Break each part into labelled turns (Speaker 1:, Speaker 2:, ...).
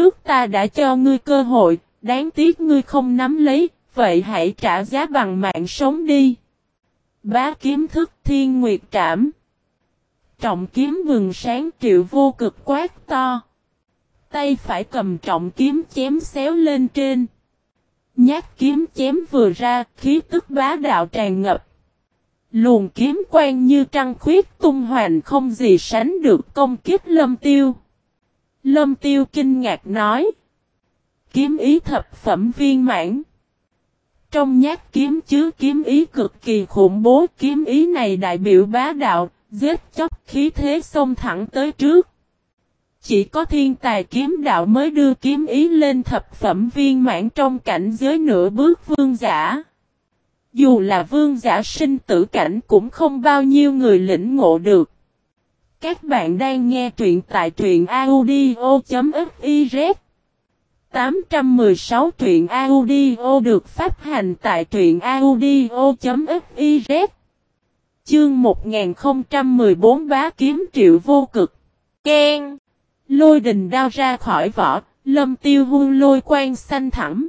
Speaker 1: trước ta đã cho ngươi cơ hội, đáng tiếc ngươi không nắm lấy, vậy hãy trả giá bằng mạng sống đi. Bá kiếm thức thiên nguyệt trảm. Trọng kiếm vừng sáng triệu vô cực quát to. Tay phải cầm trọng kiếm chém xéo lên trên. Nhát kiếm chém vừa ra, khí tức bá đạo tràn ngập. Luồng kiếm quang như trăng khuyết tung hoành không gì sánh được công kiếp lâm tiêu. Lâm tiêu kinh ngạc nói. Kiếm ý thập phẩm viên mãn. Trong nhát kiếm chứa kiếm ý cực kỳ khủng bố kiếm ý này đại biểu bá đạo, giết chóc khí thế xông thẳng tới trước. Chỉ có thiên tài kiếm đạo mới đưa kiếm ý lên thập phẩm viên mãn trong cảnh giới nửa bước vương giả. Dù là vương giả sinh tử cảnh cũng không bao nhiêu người lĩnh ngộ được. Các bạn đang nghe truyện tại truyện audio.fiz 816 truyện audio được phát hành tại truyện audio.fiz Chương 1014 bá kiếm triệu vô cực Ken Lôi đình đao ra khỏi vỏ, lâm tiêu hung lôi quang xanh thẳm.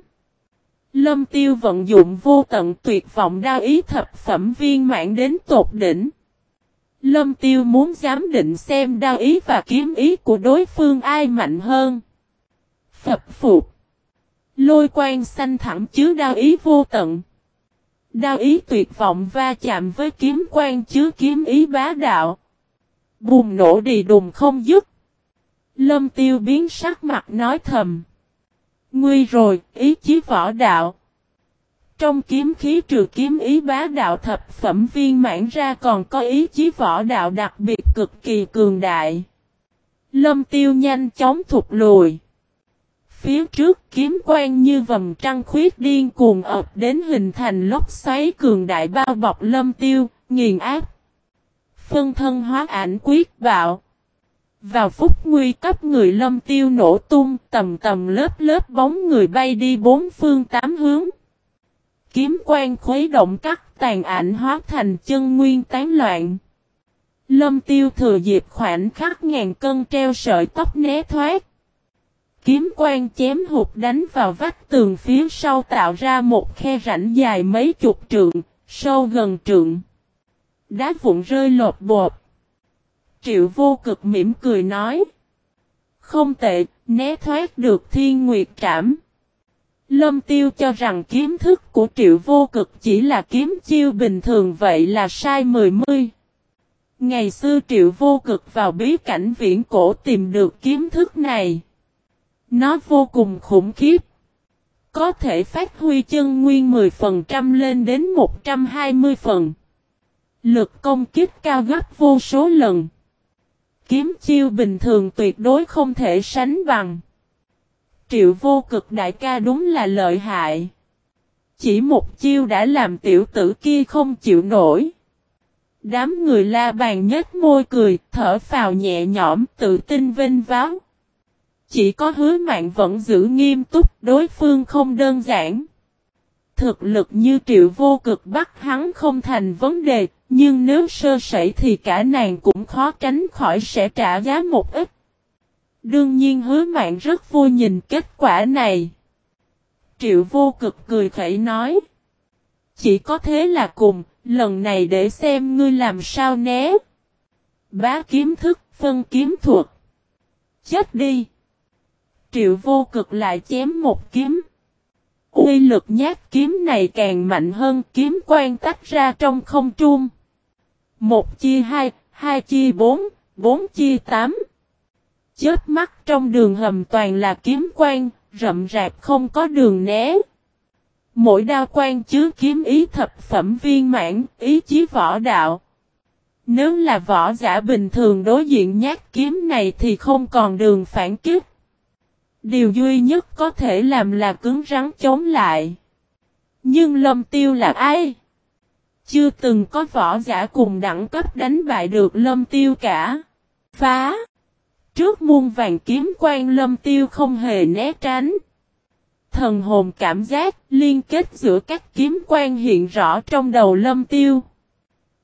Speaker 1: Lâm tiêu vận dụng vô tận tuyệt vọng đao ý thập phẩm viên mãn đến tột đỉnh. Lâm tiêu muốn giám định xem đao ý và kiếm ý của đối phương ai mạnh hơn. Phập phục. Lôi quang xanh thẳng chứa đao ý vô tận. Đao ý tuyệt vọng va chạm với kiếm quang chứa kiếm ý bá đạo. Bùng nổ đi đùng không dứt. Lâm tiêu biến sắc mặt nói thầm. Nguy rồi, ý chí võ đạo. Trong kiếm khí trừ kiếm ý bá đạo thập phẩm viên mãn ra còn có ý chí võ đạo đặc biệt cực kỳ cường đại. Lâm tiêu nhanh chóng thụt lùi. Phía trước kiếm quang như vầm trăng khuyết điên cuồng ập đến hình thành lốc xoáy cường đại bao bọc lâm tiêu, nghiền áp. Phân thân hóa ảnh quyết bạo. Vào phút nguy cấp người lâm tiêu nổ tung tầm tầm lớp lớp bóng người bay đi bốn phương tám hướng. Kiếm quan khuấy động cắt tàn ảnh hóa thành chân nguyên tán loạn. Lâm tiêu thừa dịp khoảnh khắc ngàn cân treo sợi tóc né thoát. Kiếm quan chém hụt đánh vào vách tường phía sau tạo ra một khe rãnh dài mấy chục trượng, sâu gần trượng. Đá vụn rơi lột bột. Triệu vô cực mỉm cười nói. Không tệ, né thoát được thiên nguyệt trảm. Lâm tiêu cho rằng kiếm thức của triệu vô cực chỉ là kiếm chiêu bình thường vậy là sai mười mươi. Ngày xưa triệu vô cực vào bí cảnh viễn cổ tìm được kiếm thức này. Nó vô cùng khủng khiếp. Có thể phát huy chân nguyên 10% lên đến 120 phần. Lực công kích cao gấp vô số lần. Kiếm chiêu bình thường tuyệt đối không thể sánh bằng. Triệu vô cực đại ca đúng là lợi hại. Chỉ một chiêu đã làm tiểu tử kia không chịu nổi. Đám người la bàn nhếch môi cười, thở phào nhẹ nhõm, tự tin vinh váo. Chỉ có hứa mạng vẫn giữ nghiêm túc, đối phương không đơn giản. Thực lực như triệu vô cực bắt hắn không thành vấn đề, nhưng nếu sơ sẩy thì cả nàng cũng khó tránh khỏi sẽ trả giá một ít. Đương nhiên hứa mạng rất vui nhìn kết quả này. Triệu vô cực cười khẩy nói. Chỉ có thế là cùng, lần này để xem ngươi làm sao né. Bá kiếm thức, phân kiếm thuật. Chết đi. Triệu vô cực lại chém một kiếm. Uy lực nhát kiếm này càng mạnh hơn kiếm quan tách ra trong không trung. Một chia hai, hai chia bốn, bốn chia tám. Chết mắt trong đường hầm toàn là kiếm quan, rậm rạp không có đường né. Mỗi đao quan chứa kiếm ý thập phẩm viên mãn, ý chí võ đạo. Nếu là võ giả bình thường đối diện nhát kiếm này thì không còn đường phản kích. Điều duy nhất có thể làm là cứng rắn chống lại. Nhưng lâm tiêu là ai? Chưa từng có võ giả cùng đẳng cấp đánh bại được lâm tiêu cả. Phá! Trước muôn vàng kiếm quan lâm tiêu không hề né tránh. Thần hồn cảm giác liên kết giữa các kiếm quan hiện rõ trong đầu lâm tiêu.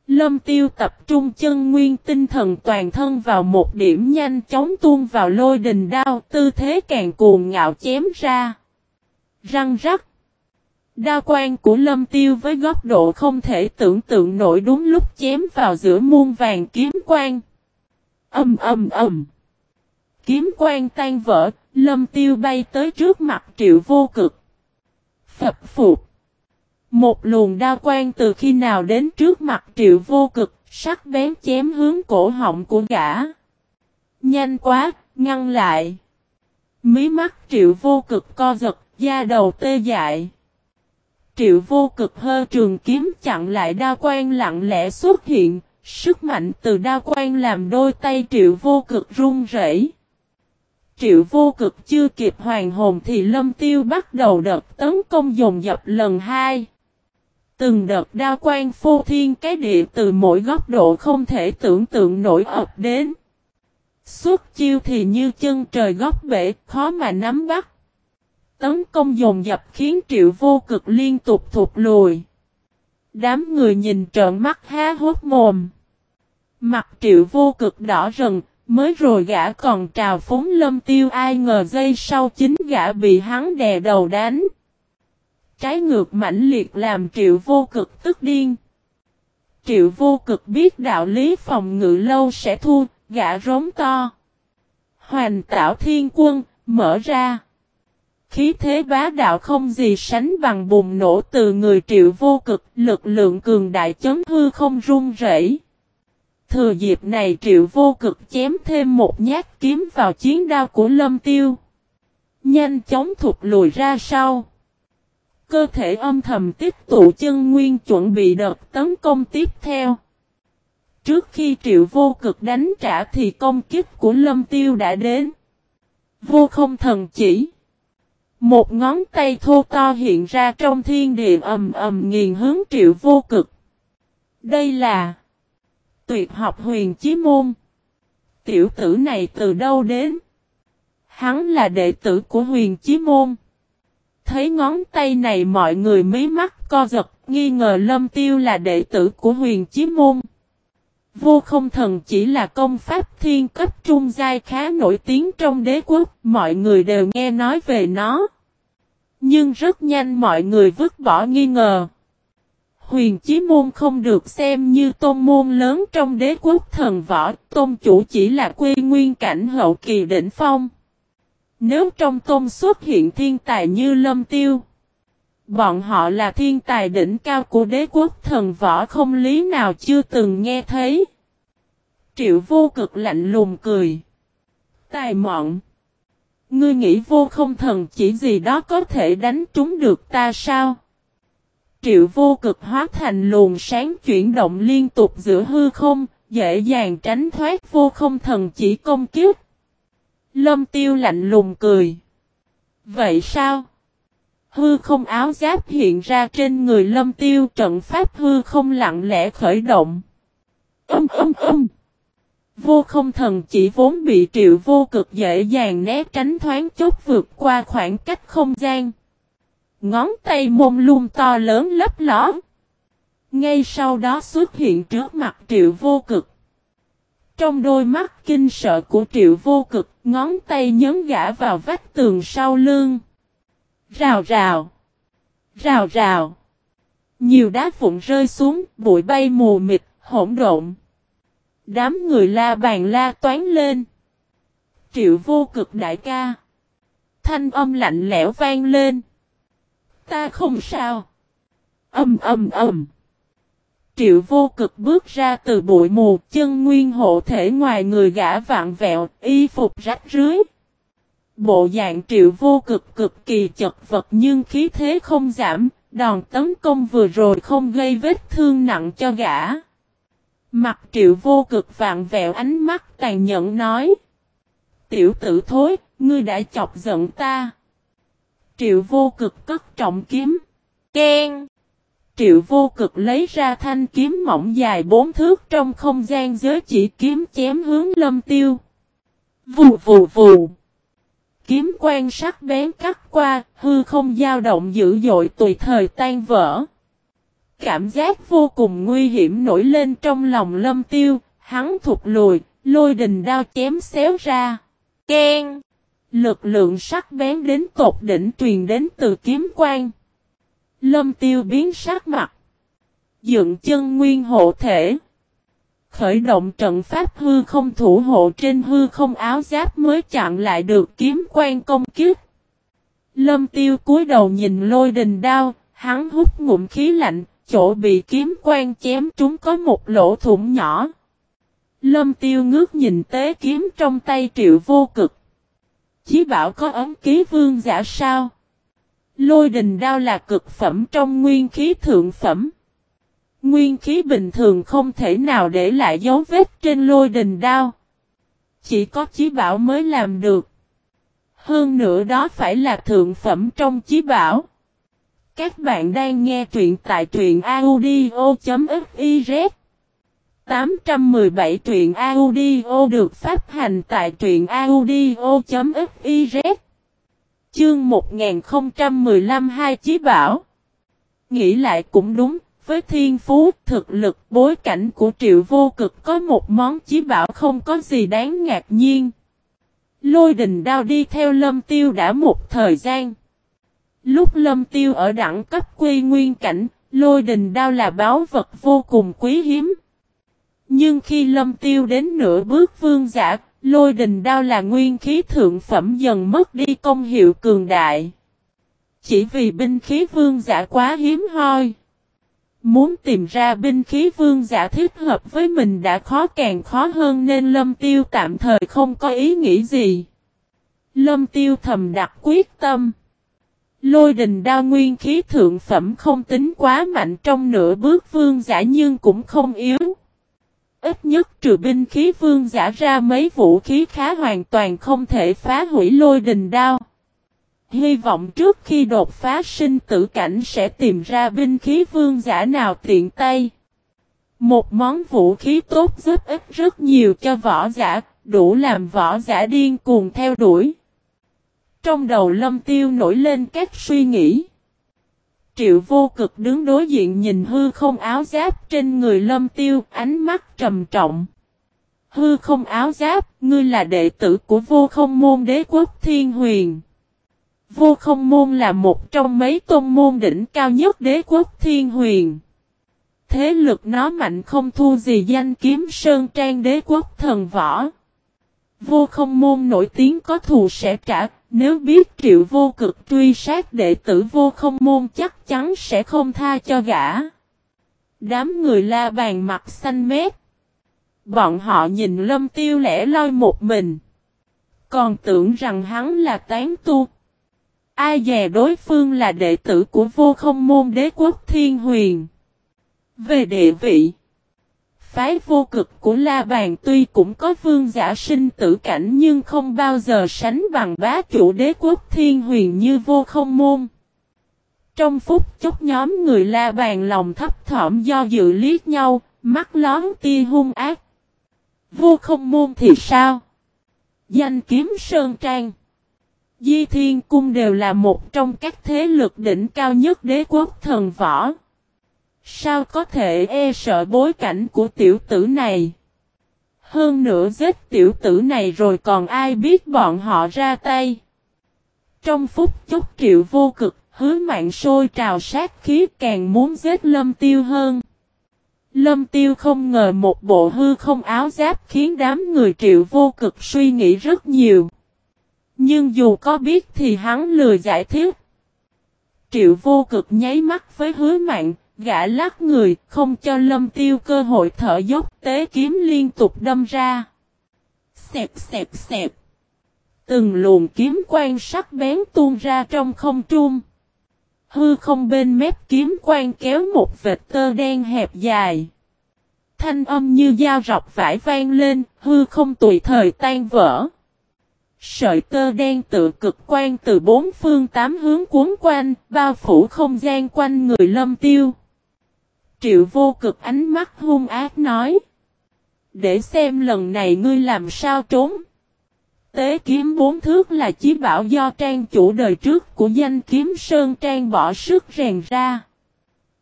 Speaker 1: Lâm tiêu tập trung chân nguyên tinh thần toàn thân vào một điểm nhanh chóng tuôn vào lôi đình đao, tư thế càng cuồng ngạo chém ra. Răng rắc. Đao quan của lâm tiêu với góc độ không thể tưởng tượng nổi đúng lúc chém vào giữa muôn vàng kiếm quan. Âm âm âm. Kiếm quan tan vỡ, lâm tiêu bay tới trước mặt triệu vô cực. Phập phục. Một luồng đao quan từ khi nào đến trước mặt triệu vô cực, sắc bén chém hướng cổ họng của gã. Nhanh quá, ngăn lại. Mí mắt triệu vô cực co giật, da đầu tê dại. Triệu vô cực hơ trường kiếm chặn lại đao quan lặng lẽ xuất hiện, sức mạnh từ đao quan làm đôi tay triệu vô cực run rẩy. Triệu vô cực chưa kịp hoàn hồn thì lâm tiêu bắt đầu đợt tấn công dồn dập lần hai. Từng đợt đao quan phô thiên cái địa từ mỗi góc độ không thể tưởng tượng nổi ập đến. suốt chiêu thì như chân trời góc bể, khó mà nắm bắt. Tấn công dồn dập khiến triệu vô cực liên tục thụt lùi. Đám người nhìn trợn mắt há hốt mồm. Mặt triệu vô cực đỏ rần, mới rồi gã còn trào phúng lâm tiêu ai ngờ dây sau chính gã bị hắn đè đầu đánh. Trái ngược mãnh liệt làm triệu vô cực tức điên. Triệu vô cực biết đạo lý phòng ngự lâu sẽ thua, gã rống to. hoàn tạo thiên quân, mở ra. Khí thế bá đạo không gì sánh bằng bùng nổ từ người triệu vô cực, lực lượng cường đại chấn hư không run rẩy. Thừa dịp này triệu vô cực chém thêm một nhát kiếm vào chiến đao của lâm tiêu. Nhanh chóng thụt lùi ra sau. Cơ thể âm thầm tiếp tụ chân nguyên chuẩn bị đợt tấn công tiếp theo. Trước khi triệu vô cực đánh trả thì công kích của lâm tiêu đã đến. Vô không thần chỉ. Một ngón tay thô to hiện ra trong thiên địa ầm ầm nghiền hướng triệu vô cực. Đây là tuyệt học huyền chí môn. Tiểu tử này từ đâu đến? Hắn là đệ tử của huyền chí môn. Thấy ngón tay này mọi người mí mắt co giật, nghi ngờ lâm tiêu là đệ tử của huyền chí môn. Vô không thần chỉ là công pháp thiên cấp trung giai khá nổi tiếng trong đế quốc, mọi người đều nghe nói về nó. Nhưng rất nhanh mọi người vứt bỏ nghi ngờ. Huyền Chí Môn không được xem như tôn môn lớn trong đế quốc thần võ, tôn chủ chỉ là quê nguyên cảnh hậu kỳ đỉnh phong. Nếu trong tôn xuất hiện thiên tài như Lâm Tiêu, bọn họ là thiên tài đỉnh cao của đế quốc thần võ không lý nào chưa từng nghe thấy. Triệu vô cực lạnh lùng cười. Tài mọn. Ngươi nghĩ vô không thần chỉ gì đó có thể đánh trúng được ta sao? Triệu vô cực hóa thành luồng sáng chuyển động liên tục giữa hư không, dễ dàng tránh thoát vô không thần chỉ công kiếp. Lâm tiêu lạnh lùng cười. Vậy sao? Hư không áo giáp hiện ra trên người lâm tiêu trận pháp hư không lặng lẽ khởi động. Âm âm âm. Vô không thần chỉ vốn bị triệu vô cực dễ dàng né tránh thoáng chốc vượt qua khoảng cách không gian. Ngón tay mông lung to lớn lấp ló. Ngay sau đó xuất hiện trước mặt triệu vô cực. Trong đôi mắt kinh sợ của triệu vô cực, ngón tay nhấn gã vào vách tường sau lưng. Rào rào. Rào rào. Nhiều đá vụn rơi xuống, bụi bay mù mịt, hỗn độn. Đám người la bàn la toán lên. Triệu vô cực đại ca. Thanh âm lạnh lẽo vang lên. Ta không sao. Âm âm âm. Triệu vô cực bước ra từ bụi mù, chân nguyên hộ thể ngoài người gã vạn vẹo, y phục rách rưới. Bộ dạng triệu vô cực cực kỳ chật vật nhưng khí thế không giảm, đòn tấn công vừa rồi không gây vết thương nặng cho gã. Mặt triệu vô cực vạn vẹo ánh mắt tàn nhẫn nói. Tiểu tử thối, ngươi đã chọc giận ta. Triệu vô cực cất trọng kiếm. Ken. Triệu vô cực lấy ra thanh kiếm mỏng dài bốn thước trong không gian giới chỉ kiếm chém hướng lâm tiêu. Vù vù vù. Kiếm quan sắc bén cắt qua, hư không dao động dữ dội tùy thời tan vỡ. Cảm giác vô cùng nguy hiểm nổi lên trong lòng lâm tiêu, hắn thụt lùi, lôi đình đao chém xéo ra. Ken! Lực lượng sắc bén đến tột đỉnh truyền đến từ kiếm quang. Lâm tiêu biến sắc mặt. Dựng chân nguyên hộ thể. Khởi động trận pháp hư không thủ hộ trên hư không áo giáp mới chặn lại được kiếm quan công kiếp. Lâm tiêu cúi đầu nhìn lôi đình đao, hắn hút ngụm khí lạnh, chỗ bị kiếm quan chém trúng có một lỗ thủng nhỏ. Lâm tiêu ngước nhìn tế kiếm trong tay triệu vô cực. Chí bảo có ấm ký vương giả sao? Lôi đình đao là cực phẩm trong nguyên khí thượng phẩm. Nguyên khí bình thường không thể nào để lại dấu vết trên lôi đình đao. Chỉ có chí bảo mới làm được. Hơn nữa đó phải là thượng phẩm trong chí bảo. Các bạn đang nghe truyện tại truyện audio.fiz 817 truyện audio được phát hành tại truyện audio.fiz Chương 1015 hai chí bảo Nghĩ lại cũng đúng, với thiên phú, thực lực, bối cảnh của triệu vô cực có một món chí bảo không có gì đáng ngạc nhiên. Lôi đình đao đi theo lâm tiêu đã một thời gian. Lúc lâm tiêu ở đẳng cấp quy nguyên cảnh, lôi đình đao là báo vật vô cùng quý hiếm. Nhưng khi lâm tiêu đến nửa bước vương giả, lôi đình đao là nguyên khí thượng phẩm dần mất đi công hiệu cường đại. Chỉ vì binh khí vương giả quá hiếm hoi. Muốn tìm ra binh khí vương giả thích hợp với mình đã khó càng khó hơn nên lâm tiêu tạm thời không có ý nghĩ gì. Lâm tiêu thầm đặt quyết tâm. Lôi đình đao nguyên khí thượng phẩm không tính quá mạnh trong nửa bước vương giả nhưng cũng không yếu. Ít nhất trừ binh khí vương giả ra mấy vũ khí khá hoàn toàn không thể phá hủy lôi đình đao. Hy vọng trước khi đột phá sinh tử cảnh sẽ tìm ra binh khí vương giả nào tiện tay. Một món vũ khí tốt giúp ích rất nhiều cho võ giả, đủ làm võ giả điên cuồng theo đuổi. Trong đầu lâm tiêu nổi lên các suy nghĩ. Triệu vô cực đứng đối diện nhìn hư không áo giáp trên người lâm tiêu, ánh mắt trầm trọng. Hư không áo giáp, ngươi là đệ tử của vô không môn đế quốc thiên huyền. Vô không môn là một trong mấy tôn môn đỉnh cao nhất đế quốc thiên huyền. Thế lực nó mạnh không thu gì danh kiếm sơn trang đế quốc thần võ. Vô không môn nổi tiếng có thù sẽ trả, nếu biết triệu vô cực truy sát đệ tử vô không môn chắc chắn sẽ không tha cho gã. Đám người la bàn mặt xanh mét. Bọn họ nhìn lâm tiêu lẻ loi một mình. Còn tưởng rằng hắn là tán tu. Ai dè đối phương là đệ tử của vô không môn đế quốc thiên huyền. Về địa vị. Phái vô cực của La Bàn tuy cũng có vương giả sinh tử cảnh nhưng không bao giờ sánh bằng bá chủ đế quốc thiên huyền như vô không môn. Trong phút chốc nhóm người La Bàn lòng thấp thỏm do dự liếc nhau, mắt lón tia hung ác. Vô không môn thì sao? Danh kiếm Sơn Trang Di Thiên Cung đều là một trong các thế lực đỉnh cao nhất đế quốc thần võ. Sao có thể e sợ bối cảnh của tiểu tử này? Hơn nữa giết tiểu tử này rồi còn ai biết bọn họ ra tay? Trong phút chốc triệu vô cực, hứa mạng sôi trào sát khí càng muốn giết lâm tiêu hơn. Lâm tiêu không ngờ một bộ hư không áo giáp khiến đám người triệu vô cực suy nghĩ rất nhiều. Nhưng dù có biết thì hắn lừa giải thích. Triệu vô cực nháy mắt với hứa mạng, gã lắc người, không cho lâm tiêu cơ hội thở dốc tế kiếm liên tục đâm ra. Xẹp xẹp xẹp. Từng luồng kiếm quan sắc bén tuôn ra trong không trung. Hư không bên mép kiếm quan kéo một vệt tơ đen hẹp dài. Thanh âm như dao rọc vải vang lên, hư không tùy thời tan vỡ. Sợi tơ đen tự cực quan từ bốn phương tám hướng cuốn quanh, bao phủ không gian quanh người lâm tiêu. Triệu vô cực ánh mắt hung ác nói. Để xem lần này ngươi làm sao trốn. Tế kiếm bốn thước là chí bảo do trang chủ đời trước của danh kiếm Sơn Trang bỏ sức rèn ra.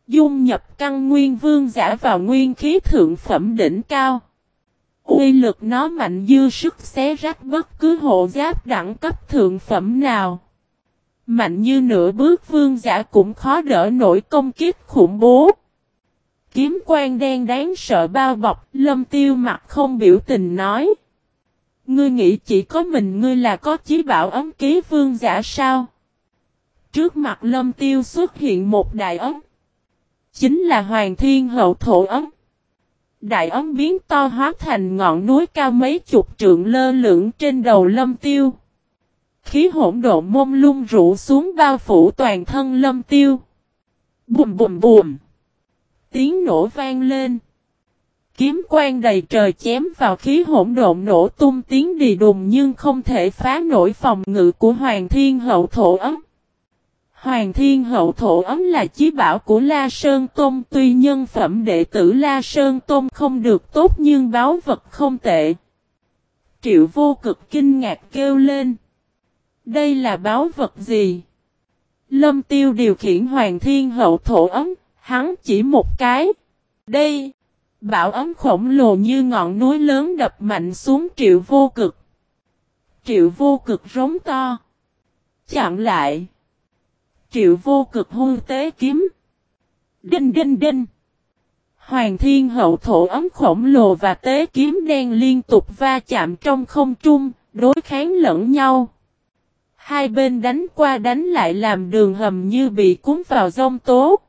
Speaker 1: Dung nhập căn nguyên vương giả vào nguyên khí thượng phẩm đỉnh cao. Uy lực nó mạnh dư sức xé rách bất cứ hộ giáp đẳng cấp thượng phẩm nào. Mạnh như nửa bước vương giả cũng khó đỡ nổi công kiếp khủng bố. Kiếm quan đen đáng sợ bao bọc, lâm tiêu mặt không biểu tình nói. Ngươi nghĩ chỉ có mình ngươi là có chí bảo ấm ký vương giả sao? Trước mặt lâm tiêu xuất hiện một đại ấm. Chính là hoàng thiên hậu thổ ấm. Đại ấm biến to hóa thành ngọn núi cao mấy chục trượng lơ lửng trên đầu lâm tiêu. Khí hỗn độn mông lung rủ xuống bao phủ toàn thân lâm tiêu. Bùm bùm bùm. Tiếng nổ vang lên. Kiếm quang đầy trời chém vào khí hỗn độn nổ tung tiếng đi đùng nhưng không thể phá nổi phòng ngự của Hoàng Thiên Hậu Thổ ấm. Hoàng Thiên Hậu Thổ ấm là chí bảo của La Sơn Tôn tuy nhân phẩm đệ tử La Sơn Tôn không được tốt nhưng báo vật không tệ. Triệu vô cực kinh ngạc kêu lên. Đây là báo vật gì? Lâm tiêu điều khiển Hoàng Thiên Hậu Thổ ấm, hắn chỉ một cái. Đây, bảo ấm khổng lồ như ngọn núi lớn đập mạnh xuống triệu vô cực. Triệu vô cực rống to. Chặn lại. Triệu vô cực hung tế kiếm. Đinh đinh đinh. Hoàng thiên hậu thổ ấm khổng lồ và tế kiếm đen liên tục va chạm trong không trung, đối kháng lẫn nhau. Hai bên đánh qua đánh lại làm đường hầm như bị cuốn vào rông tố.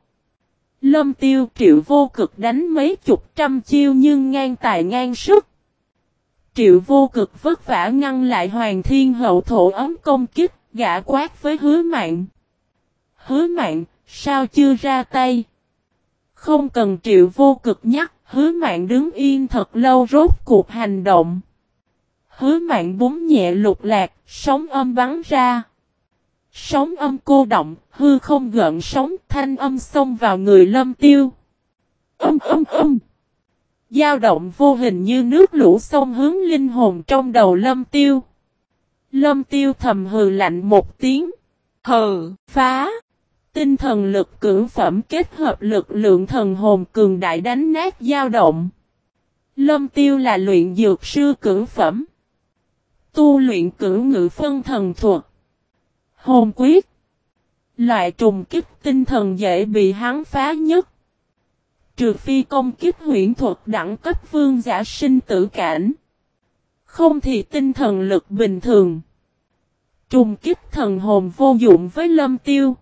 Speaker 1: Lâm tiêu triệu vô cực đánh mấy chục trăm chiêu nhưng ngang tài ngang sức. Triệu vô cực vất vả ngăn lại hoàng thiên hậu thổ ấm công kích, gã quát với hứa mạng. Hứa mạng, sao chưa ra tay? Không cần triệu vô cực nhắc, hứa mạng đứng yên thật lâu rốt cuộc hành động. Hứa mạng búng nhẹ lục lạc, sóng âm bắn ra. Sóng âm cô động, hư không gợn sóng, thanh âm xông vào người lâm tiêu. Âm âm âm. Giao động vô hình như nước lũ sông hướng linh hồn trong đầu lâm tiêu. Lâm tiêu thầm hừ lạnh một tiếng. Hừ, phá. Tinh thần lực cưỡng phẩm kết hợp lực lượng thần hồn cường đại đánh nát dao động. Lâm tiêu là luyện dược sư cưỡng phẩm. Tu luyện cưỡng ngự phân thần thuật. Hồn quyết. Loại trùng kích tinh thần dễ bị hắn phá nhất. Trừ phi công kích huyện thuật đẳng cấp vương giả sinh tử cảnh. Không thì tinh thần lực bình thường. Trùng kích thần hồn vô dụng với lâm tiêu.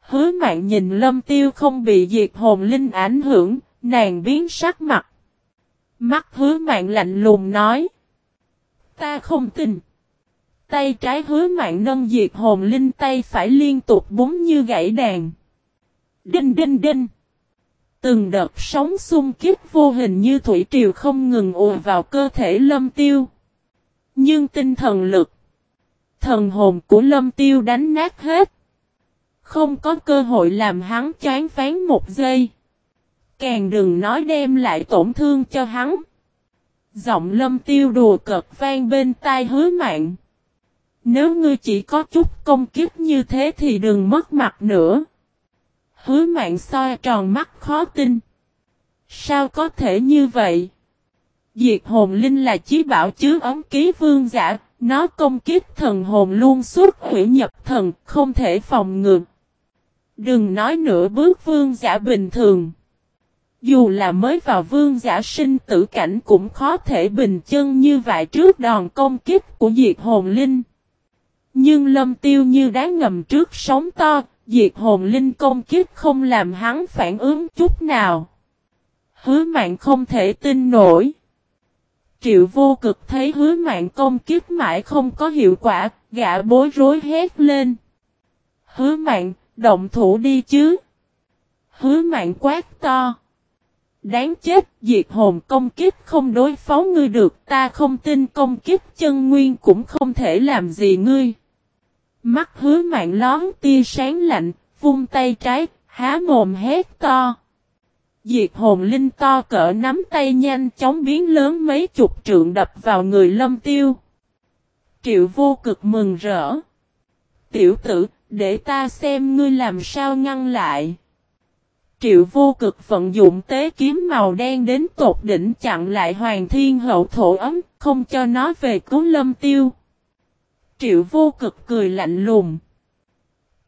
Speaker 1: Hứa mạng nhìn lâm tiêu không bị diệt hồn linh ảnh hưởng, nàng biến sắc mặt. Mắt hứa mạng lạnh lùng nói. Ta không tin. Tay trái hứa mạng nâng diệt hồn linh tay phải liên tục búng như gãy đàn. Đinh đinh đinh. Từng đợt sóng xung kích vô hình như thủy triều không ngừng ùa vào cơ thể lâm tiêu. Nhưng tinh thần lực, thần hồn của lâm tiêu đánh nát hết. Không có cơ hội làm hắn chán phán một giây. Càng đừng nói đem lại tổn thương cho hắn. Giọng lâm tiêu đùa cợt vang bên tai hứa mạng. Nếu ngươi chỉ có chút công kiếp như thế thì đừng mất mặt nữa. Hứa mạng soi tròn mắt khó tin. Sao có thể như vậy? Diệt hồn linh là chí bảo chứa ấm ký vương giả, nó công kiếp thần hồn luôn suốt hủy nhập thần, không thể phòng ngừa. Đừng nói nữa bước vương giả bình thường. Dù là mới vào vương giả sinh tử cảnh cũng khó thể bình chân như vậy trước đòn công kiếp của diệt hồn linh. Nhưng lâm tiêu như đá ngầm trước sóng to, diệt hồn linh công kiếp không làm hắn phản ứng chút nào. Hứa mạng không thể tin nổi. Triệu vô cực thấy hứa mạng công kiếp mãi không có hiệu quả, gã bối rối hét lên. Hứa mạng, động thủ đi chứ. Hứa mạng quát to. Đáng chết, diệt hồn công kiếp không đối phó ngươi được, ta không tin công kiếp chân nguyên cũng không thể làm gì ngươi. Mắt hứa mạng lón tia sáng lạnh, vung tay trái, há mồm hét to. Diệt hồn linh to cỡ nắm tay nhanh chóng biến lớn mấy chục trượng đập vào người lâm tiêu. Triệu vô cực mừng rỡ. Tiểu tử, để ta xem ngươi làm sao ngăn lại. triệu vô cực vận dụng tế kiếm màu đen đến tột đỉnh chặn lại hoàng thiên hậu thổ ấm, không cho nó về cứu lâm tiêu. Triệu vô cực cười lạnh lùng.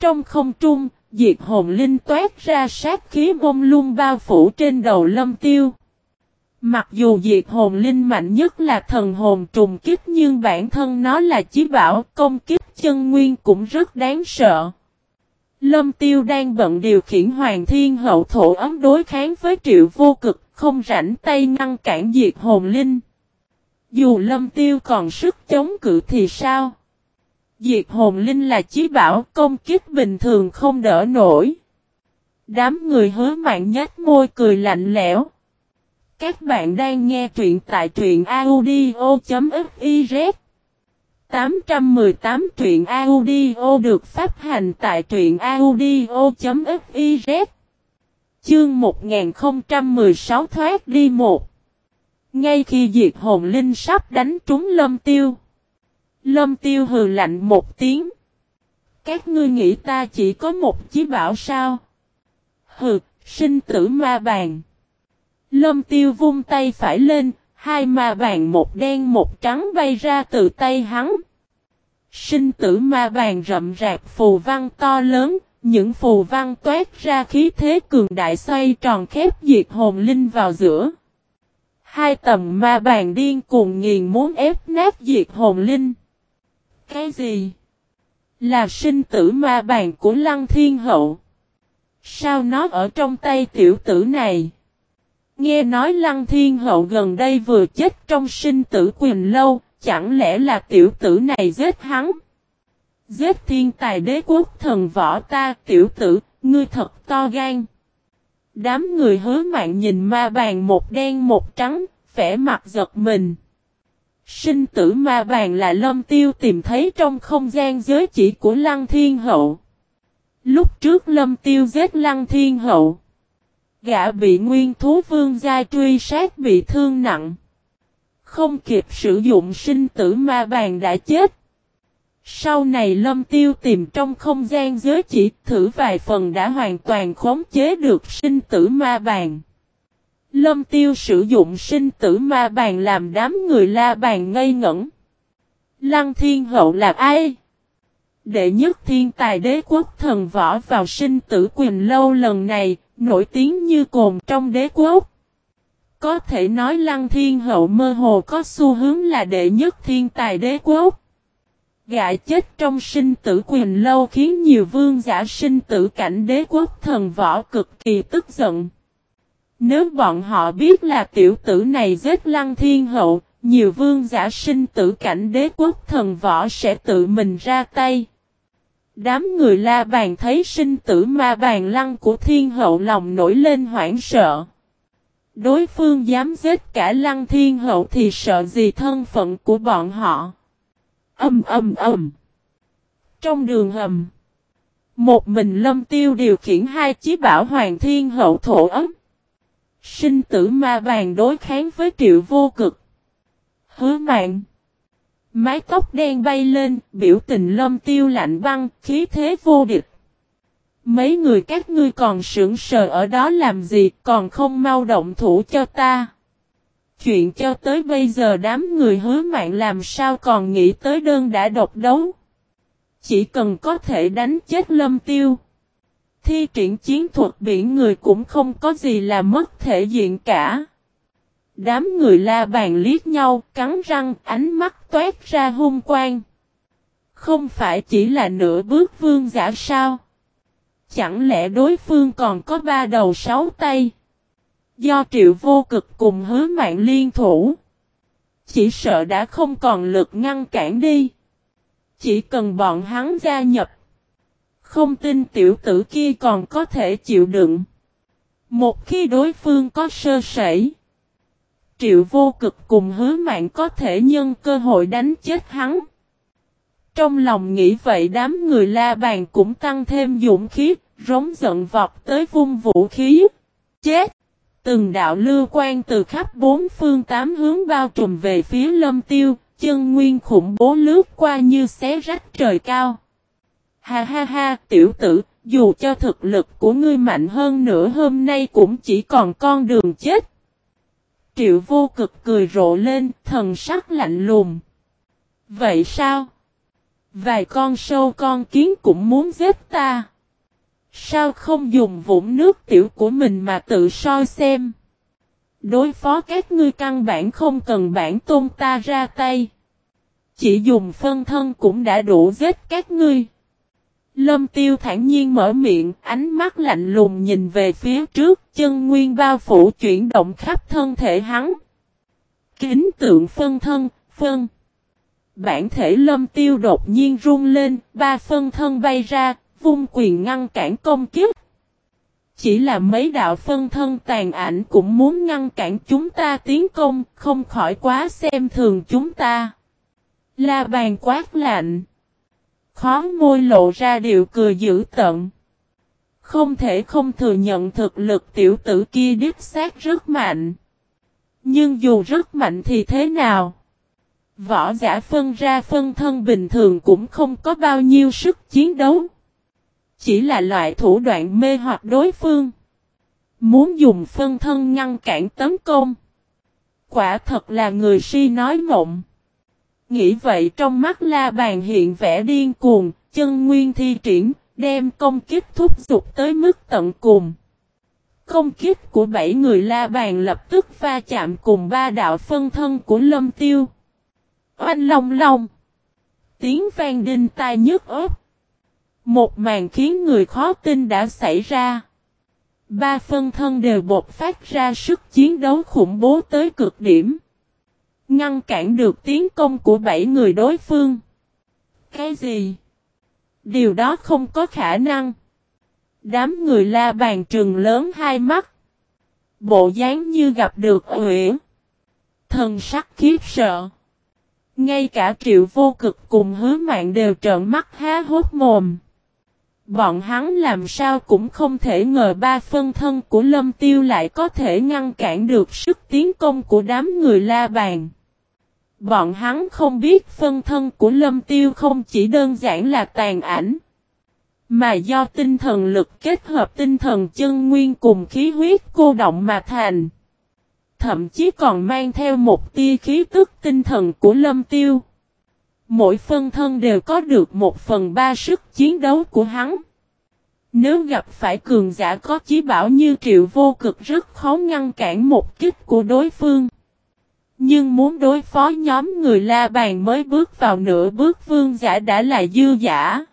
Speaker 1: Trong không trung, diệt hồn linh toát ra sát khí bông lung bao phủ trên đầu lâm tiêu. Mặc dù diệt hồn linh mạnh nhất là thần hồn trùng kiếp, nhưng bản thân nó là chí bảo công kiếp chân nguyên cũng rất đáng sợ. Lâm tiêu đang bận điều khiển hoàng thiên hậu thổ ấm đối kháng với triệu vô cực không rảnh tay ngăn cản diệt hồn linh. Dù lâm tiêu còn sức chống cự thì sao? Diệt hồn linh là chí bảo, công kích bình thường không đỡ nổi. Đám người hứa mạng nhát môi cười lạnh lẽo. Các bạn đang nghe truyện tại truyện audio.fiz 818 truyện audio được phát hành tại truyện audio.fiz Chương 1016 thoát đi một Ngay khi diệt hồn linh sắp đánh trúng lâm tiêu Lâm tiêu hừ lạnh một tiếng Các ngươi nghĩ ta chỉ có một chí bảo sao Hừ, sinh tử ma bàn Lâm tiêu vung tay phải lên, hai ma bàn một đen một trắng bay ra từ tay hắn. Sinh tử ma bàn rậm rạp phù văn to lớn, những phù văn toát ra khí thế cường đại xoay tròn khép diệt hồn linh vào giữa. Hai tầm ma bàn điên cuồng nghiền muốn ép nát diệt hồn linh. Cái gì? Là sinh tử ma bàn của Lăng Thiên Hậu. Sao nó ở trong tay tiểu tử này? Nghe nói Lăng Thiên Hậu gần đây vừa chết trong sinh tử quyền lâu, chẳng lẽ là tiểu tử này giết hắn? Giết thiên tài đế quốc thần võ ta tiểu tử, ngươi thật to gan. Đám người hứa mạng nhìn ma bàn một đen một trắng, vẻ mặt giật mình. Sinh tử ma bàn là lâm tiêu tìm thấy trong không gian giới chỉ của Lăng Thiên Hậu. Lúc trước lâm tiêu giết Lăng Thiên Hậu. Gã bị nguyên thú vương gia truy sát bị thương nặng. Không kịp sử dụng sinh tử ma bàn đã chết. Sau này lâm tiêu tìm trong không gian giới chỉ thử vài phần đã hoàn toàn khống chế được sinh tử ma bàn. Lâm tiêu sử dụng sinh tử ma bàn làm đám người la bàn ngây ngẩn. Lăng thiên hậu là ai? Đệ nhất thiên tài đế quốc thần võ vào sinh tử quyền lâu lần này, nổi tiếng như cồn trong đế quốc. Có thể nói lăng thiên hậu mơ hồ có xu hướng là đệ nhất thiên tài đế quốc. Gã chết trong sinh tử quyền lâu khiến nhiều vương giả sinh tử cảnh đế quốc thần võ cực kỳ tức giận. Nếu bọn họ biết là tiểu tử này giết lăng thiên hậu, nhiều vương giả sinh tử cảnh đế quốc thần võ sẽ tự mình ra tay. Đám người la bàn thấy sinh tử ma bàn lăng của thiên hậu lòng nổi lên hoảng sợ. Đối phương dám giết cả lăng thiên hậu thì sợ gì thân phận của bọn họ. Âm âm âm. Trong đường hầm. Một mình lâm tiêu điều khiển hai chí bảo hoàng thiên hậu thổ ấm. Sinh tử ma bàn đối kháng với triệu vô cực. Hứa mạng. Mái tóc đen bay lên, biểu tình lâm tiêu lạnh băng, khí thế vô địch. Mấy người các ngươi còn sững sờ ở đó làm gì, còn không mau động thủ cho ta. Chuyện cho tới bây giờ đám người hứa mạng làm sao còn nghĩ tới đơn đã độc đấu. Chỉ cần có thể đánh chết lâm tiêu. Thi triển chiến thuật biển người cũng không có gì là mất thể diện cả. Đám người la bàn liếc nhau, cắn răng, ánh mắt toát ra hung quang. Không phải chỉ là nửa bước vương giả sao? Chẳng lẽ đối phương còn có ba đầu sáu tay? Do triệu vô cực cùng hứa mạng liên thủ. Chỉ sợ đã không còn lực ngăn cản đi. Chỉ cần bọn hắn gia nhập. Không tin tiểu tử kia còn có thể chịu đựng. Một khi đối phương có sơ sẩy. Triệu vô cực cùng hứa mạng có thể nhân cơ hội đánh chết hắn. Trong lòng nghĩ vậy đám người la bàn cũng tăng thêm dũng khí, rống giận vọt tới vung vũ khí. Chết! Từng đạo lưu quan từ khắp bốn phương tám hướng bao trùm về phía lâm tiêu, chân nguyên khủng bố lướt qua như xé rách trời cao. Ha ha ha, tiểu tử, Dù cho thực lực của ngươi mạnh hơn nữa hôm nay cũng chỉ còn con đường chết. Triệu vô cực cười rộ lên, thần sắc lạnh lùng. Vậy sao? Vài con sâu con kiến cũng muốn giết ta. Sao không dùng vũng nước tiểu của mình mà tự soi xem? Đối phó các ngươi căn bản không cần bản tôn ta ra tay. Chỉ dùng phân thân cũng đã đủ giết các ngươi. Lâm tiêu thản nhiên mở miệng, ánh mắt lạnh lùng nhìn về phía trước, chân nguyên bao phủ chuyển động khắp thân thể hắn. Kính tượng phân thân, phân. Bản thể lâm tiêu đột nhiên run lên, ba phân thân bay ra, vung quyền ngăn cản công kiếp. Chỉ là mấy đạo phân thân tàn ảnh cũng muốn ngăn cản chúng ta tiến công, không khỏi quá xem thường chúng ta. La bàn quát lạnh. Khó môi lộ ra điều cười dữ tận. Không thể không thừa nhận thực lực tiểu tử kia đích xác rất mạnh. Nhưng dù rất mạnh thì thế nào? Võ giả phân ra phân thân bình thường cũng không có bao nhiêu sức chiến đấu. Chỉ là loại thủ đoạn mê hoặc đối phương. Muốn dùng phân thân ngăn cản tấn công. Quả thật là người si nói mộng. Nghĩ vậy trong mắt la bàn hiện vẻ điên cuồng, chân nguyên thi triển, đem công kích thúc giục tới mức tận cùng. Công kích của bảy người la bàn lập tức va chạm cùng ba đạo phân thân của lâm tiêu. Oanh long long. Tiếng vang đinh tai nhức ớt. Một màn khiến người khó tin đã xảy ra. Ba phân thân đều bột phát ra sức chiến đấu khủng bố tới cực điểm. Ngăn cản được tiến công của bảy người đối phương. Cái gì? Điều đó không có khả năng. Đám người la bàn trừng lớn hai mắt. Bộ dáng như gặp được uyển. Thần sắc khiếp sợ. Ngay cả triệu vô cực cùng hứa mạng đều trợn mắt há hốt mồm. Bọn hắn làm sao cũng không thể ngờ ba phân thân của lâm tiêu lại có thể ngăn cản được sức tiến công của đám người la bàn. Bọn hắn không biết phân thân của lâm tiêu không chỉ đơn giản là tàn ảnh. Mà do tinh thần lực kết hợp tinh thần chân nguyên cùng khí huyết cô động mà thành. Thậm chí còn mang theo một tia khí tức tinh thần của lâm tiêu. Mỗi phân thân đều có được một phần ba sức chiến đấu của hắn. Nếu gặp phải cường giả có chí bảo như triệu vô cực rất khó ngăn cản một kích của đối phương. Nhưng muốn đối phó nhóm người la bàn mới bước vào nửa bước vương giả đã là dư giả.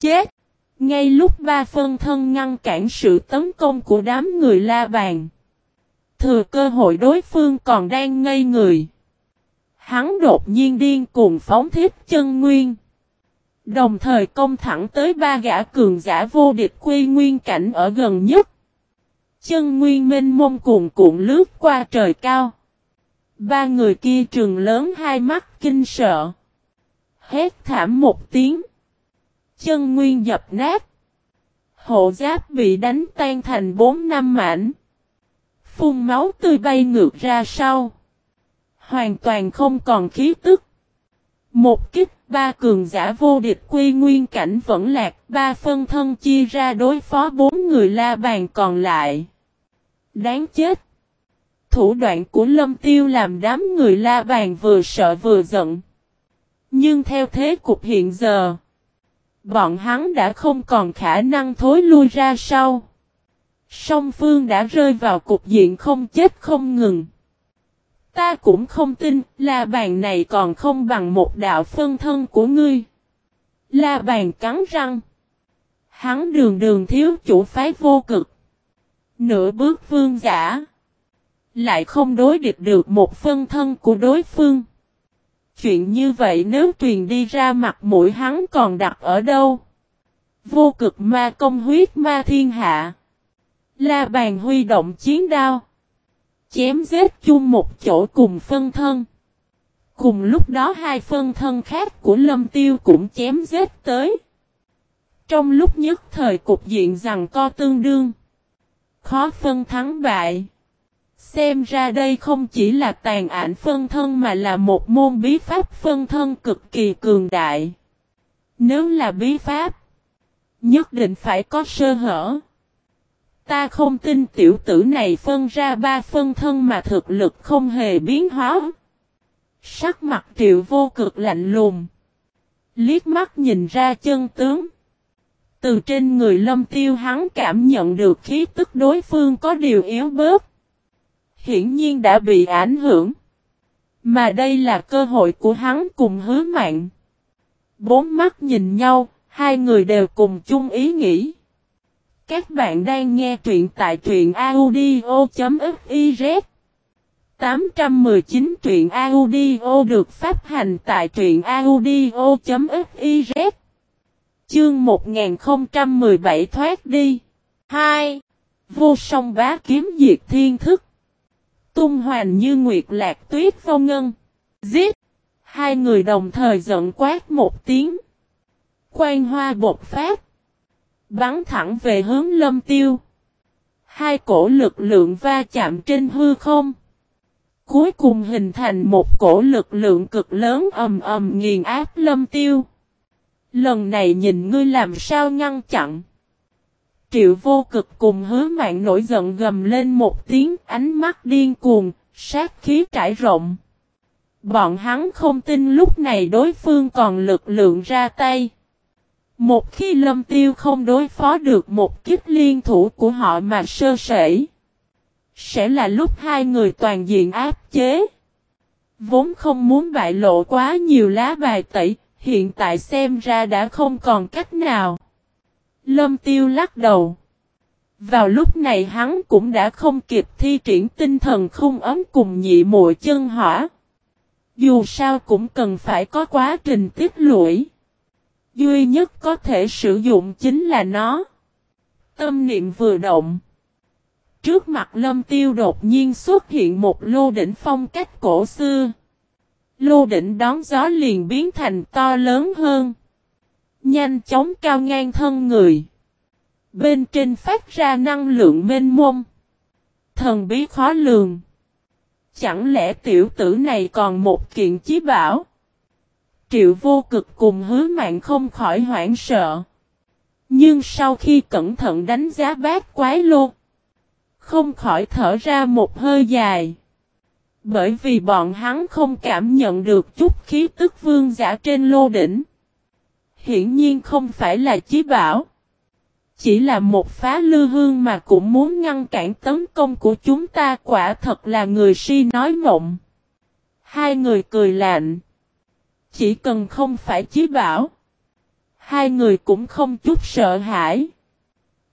Speaker 1: Chết! Ngay lúc ba phân thân ngăn cản sự tấn công của đám người la bàn. Thừa cơ hội đối phương còn đang ngây người. Hắn đột nhiên điên cuồng phóng thiết chân nguyên. Đồng thời công thẳng tới ba gã cường giả vô địch quy nguyên cảnh ở gần nhất. Chân nguyên minh mông cuồn cuộn lướt qua trời cao. Ba người kia trừng lớn hai mắt kinh sợ. Hét thảm một tiếng. Chân nguyên dập nát. Hộ giáp bị đánh tan thành bốn năm mảnh. Phun máu tươi bay ngược ra sau. Hoàn toàn không còn khí tức. Một kích ba cường giả vô địch quy nguyên cảnh vẫn lạc, ba phân thân chia ra đối phó bốn người la bàn còn lại. Đáng chết! Thủ đoạn của lâm tiêu làm đám người la bàn vừa sợ vừa giận. Nhưng theo thế cục hiện giờ, bọn hắn đã không còn khả năng thối lui ra sau. Song phương đã rơi vào cục diện không chết không ngừng. Ta cũng không tin, la bàn này còn không bằng một đạo phân thân của ngươi. La bàn cắn răng. Hắn đường đường thiếu chủ phái vô cực. Nửa bước vương giả. Lại không đối địch được một phân thân của đối phương. Chuyện như vậy nếu truyền đi ra mặt mũi hắn còn đặt ở đâu? Vô cực ma công huyết ma thiên hạ. La bàn huy động chiến đao. Chém giết chung một chỗ cùng phân thân. Cùng lúc đó hai phân thân khác của lâm tiêu cũng chém giết tới. Trong lúc nhất thời cục diện rằng co tương đương. Khó phân thắng bại. Xem ra đây không chỉ là tàn ảnh phân thân mà là một môn bí pháp phân thân cực kỳ cường đại. Nếu là bí pháp, Nhất định phải có sơ hở. Ta không tin tiểu tử này phân ra ba phân thân mà thực lực không hề biến hóa. Sắc mặt triệu vô cực lạnh lùng. Liếc mắt nhìn ra chân tướng. Từ trên người lâm tiêu hắn cảm nhận được khí tức đối phương có điều yếu bớt. Hiển nhiên đã bị ảnh hưởng. Mà đây là cơ hội của hắn cùng hứa mạng. Bốn mắt nhìn nhau, hai người đều cùng chung ý nghĩ. Các bạn đang nghe truyện tại truyện audio.fiz 819 truyện audio được phát hành tại truyện audio.fiz Chương 1017 thoát đi 2. Vô song bá kiếm diệt thiên thức Tung hoành như nguyệt lạc tuyết vô ngân. Giết! Hai người đồng thời giận quát một tiếng. Quang hoa bột phát. Bắn thẳng về hướng lâm tiêu. Hai cổ lực lượng va chạm trên hư không. Cuối cùng hình thành một cổ lực lượng cực lớn ầm ầm nghiền áp lâm tiêu. Lần này nhìn ngươi làm sao ngăn chặn. Triệu vô cực cùng hứa mạng nổi giận gầm lên một tiếng ánh mắt điên cuồng, sát khí trải rộng. Bọn hắn không tin lúc này đối phương còn lực lượng ra tay. Một khi lâm tiêu không đối phó được một kiếp liên thủ của họ mà sơ sẩy. Sẽ là lúc hai người toàn diện áp chế. Vốn không muốn bại lộ quá nhiều lá bài tẩy, hiện tại xem ra đã không còn cách nào. Lâm tiêu lắc đầu. Vào lúc này hắn cũng đã không kịp thi triển tinh thần không ấm cùng nhị muội chân hỏa. Dù sao cũng cần phải có quá trình tiếp lũy. Duy nhất có thể sử dụng chính là nó. Tâm niệm vừa động. Trước mặt lâm tiêu đột nhiên xuất hiện một lô đỉnh phong cách cổ xưa. Lô đỉnh đón gió liền biến thành to lớn hơn. Nhanh chóng cao ngang thân người. Bên trên phát ra năng lượng mênh mông. Thần bí khó lường. Chẳng lẽ tiểu tử này còn một kiện chí bảo? Triệu vô cực cùng hứa mạng không khỏi hoảng sợ. Nhưng sau khi cẩn thận đánh giá bát quái lô, không khỏi thở ra một hơi dài. Bởi vì bọn hắn không cảm nhận được chút khí tức vương giả trên lô đỉnh. Hiển nhiên không phải là chí bảo. Chỉ là một phá lư hương mà cũng muốn ngăn cản tấn công của chúng ta quả thật là người si nói mộng. Hai người cười lạnh. Chỉ cần không phải chí bảo. Hai người cũng không chút sợ hãi.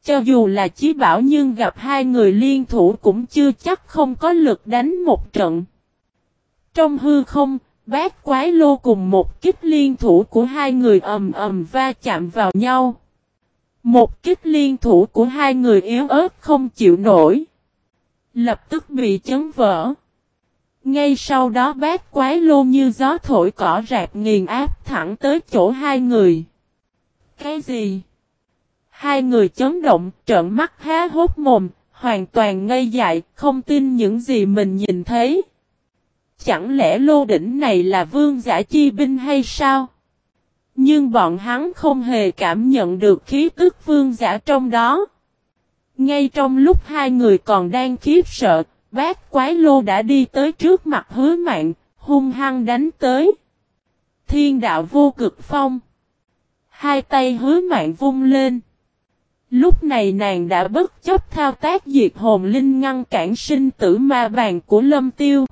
Speaker 1: Cho dù là chí bảo nhưng gặp hai người liên thủ cũng chưa chắc không có lực đánh một trận. Trong hư không, bát quái lô cùng một kích liên thủ của hai người ầm ầm va chạm vào nhau. Một kích liên thủ của hai người yếu ớt không chịu nổi. Lập tức bị chấn vỡ. Ngay sau đó bát quái lô như gió thổi cỏ rạc nghiền áp thẳng tới chỗ hai người. Cái gì? Hai người chấn động, trợn mắt há hốt mồm, hoàn toàn ngây dại, không tin những gì mình nhìn thấy. Chẳng lẽ lô đỉnh này là vương giả chi binh hay sao? Nhưng bọn hắn không hề cảm nhận được khí tức vương giả trong đó. Ngay trong lúc hai người còn đang khiếp sợ, bát quái lô đã đi tới trước mặt hứa mạng, hung hăng đánh tới. Thiên đạo vô cực phong. Hai tay hứa mạng vung lên. Lúc này nàng đã bất chấp thao tác diệt hồn linh ngăn cản sinh tử ma bàn của lâm tiêu.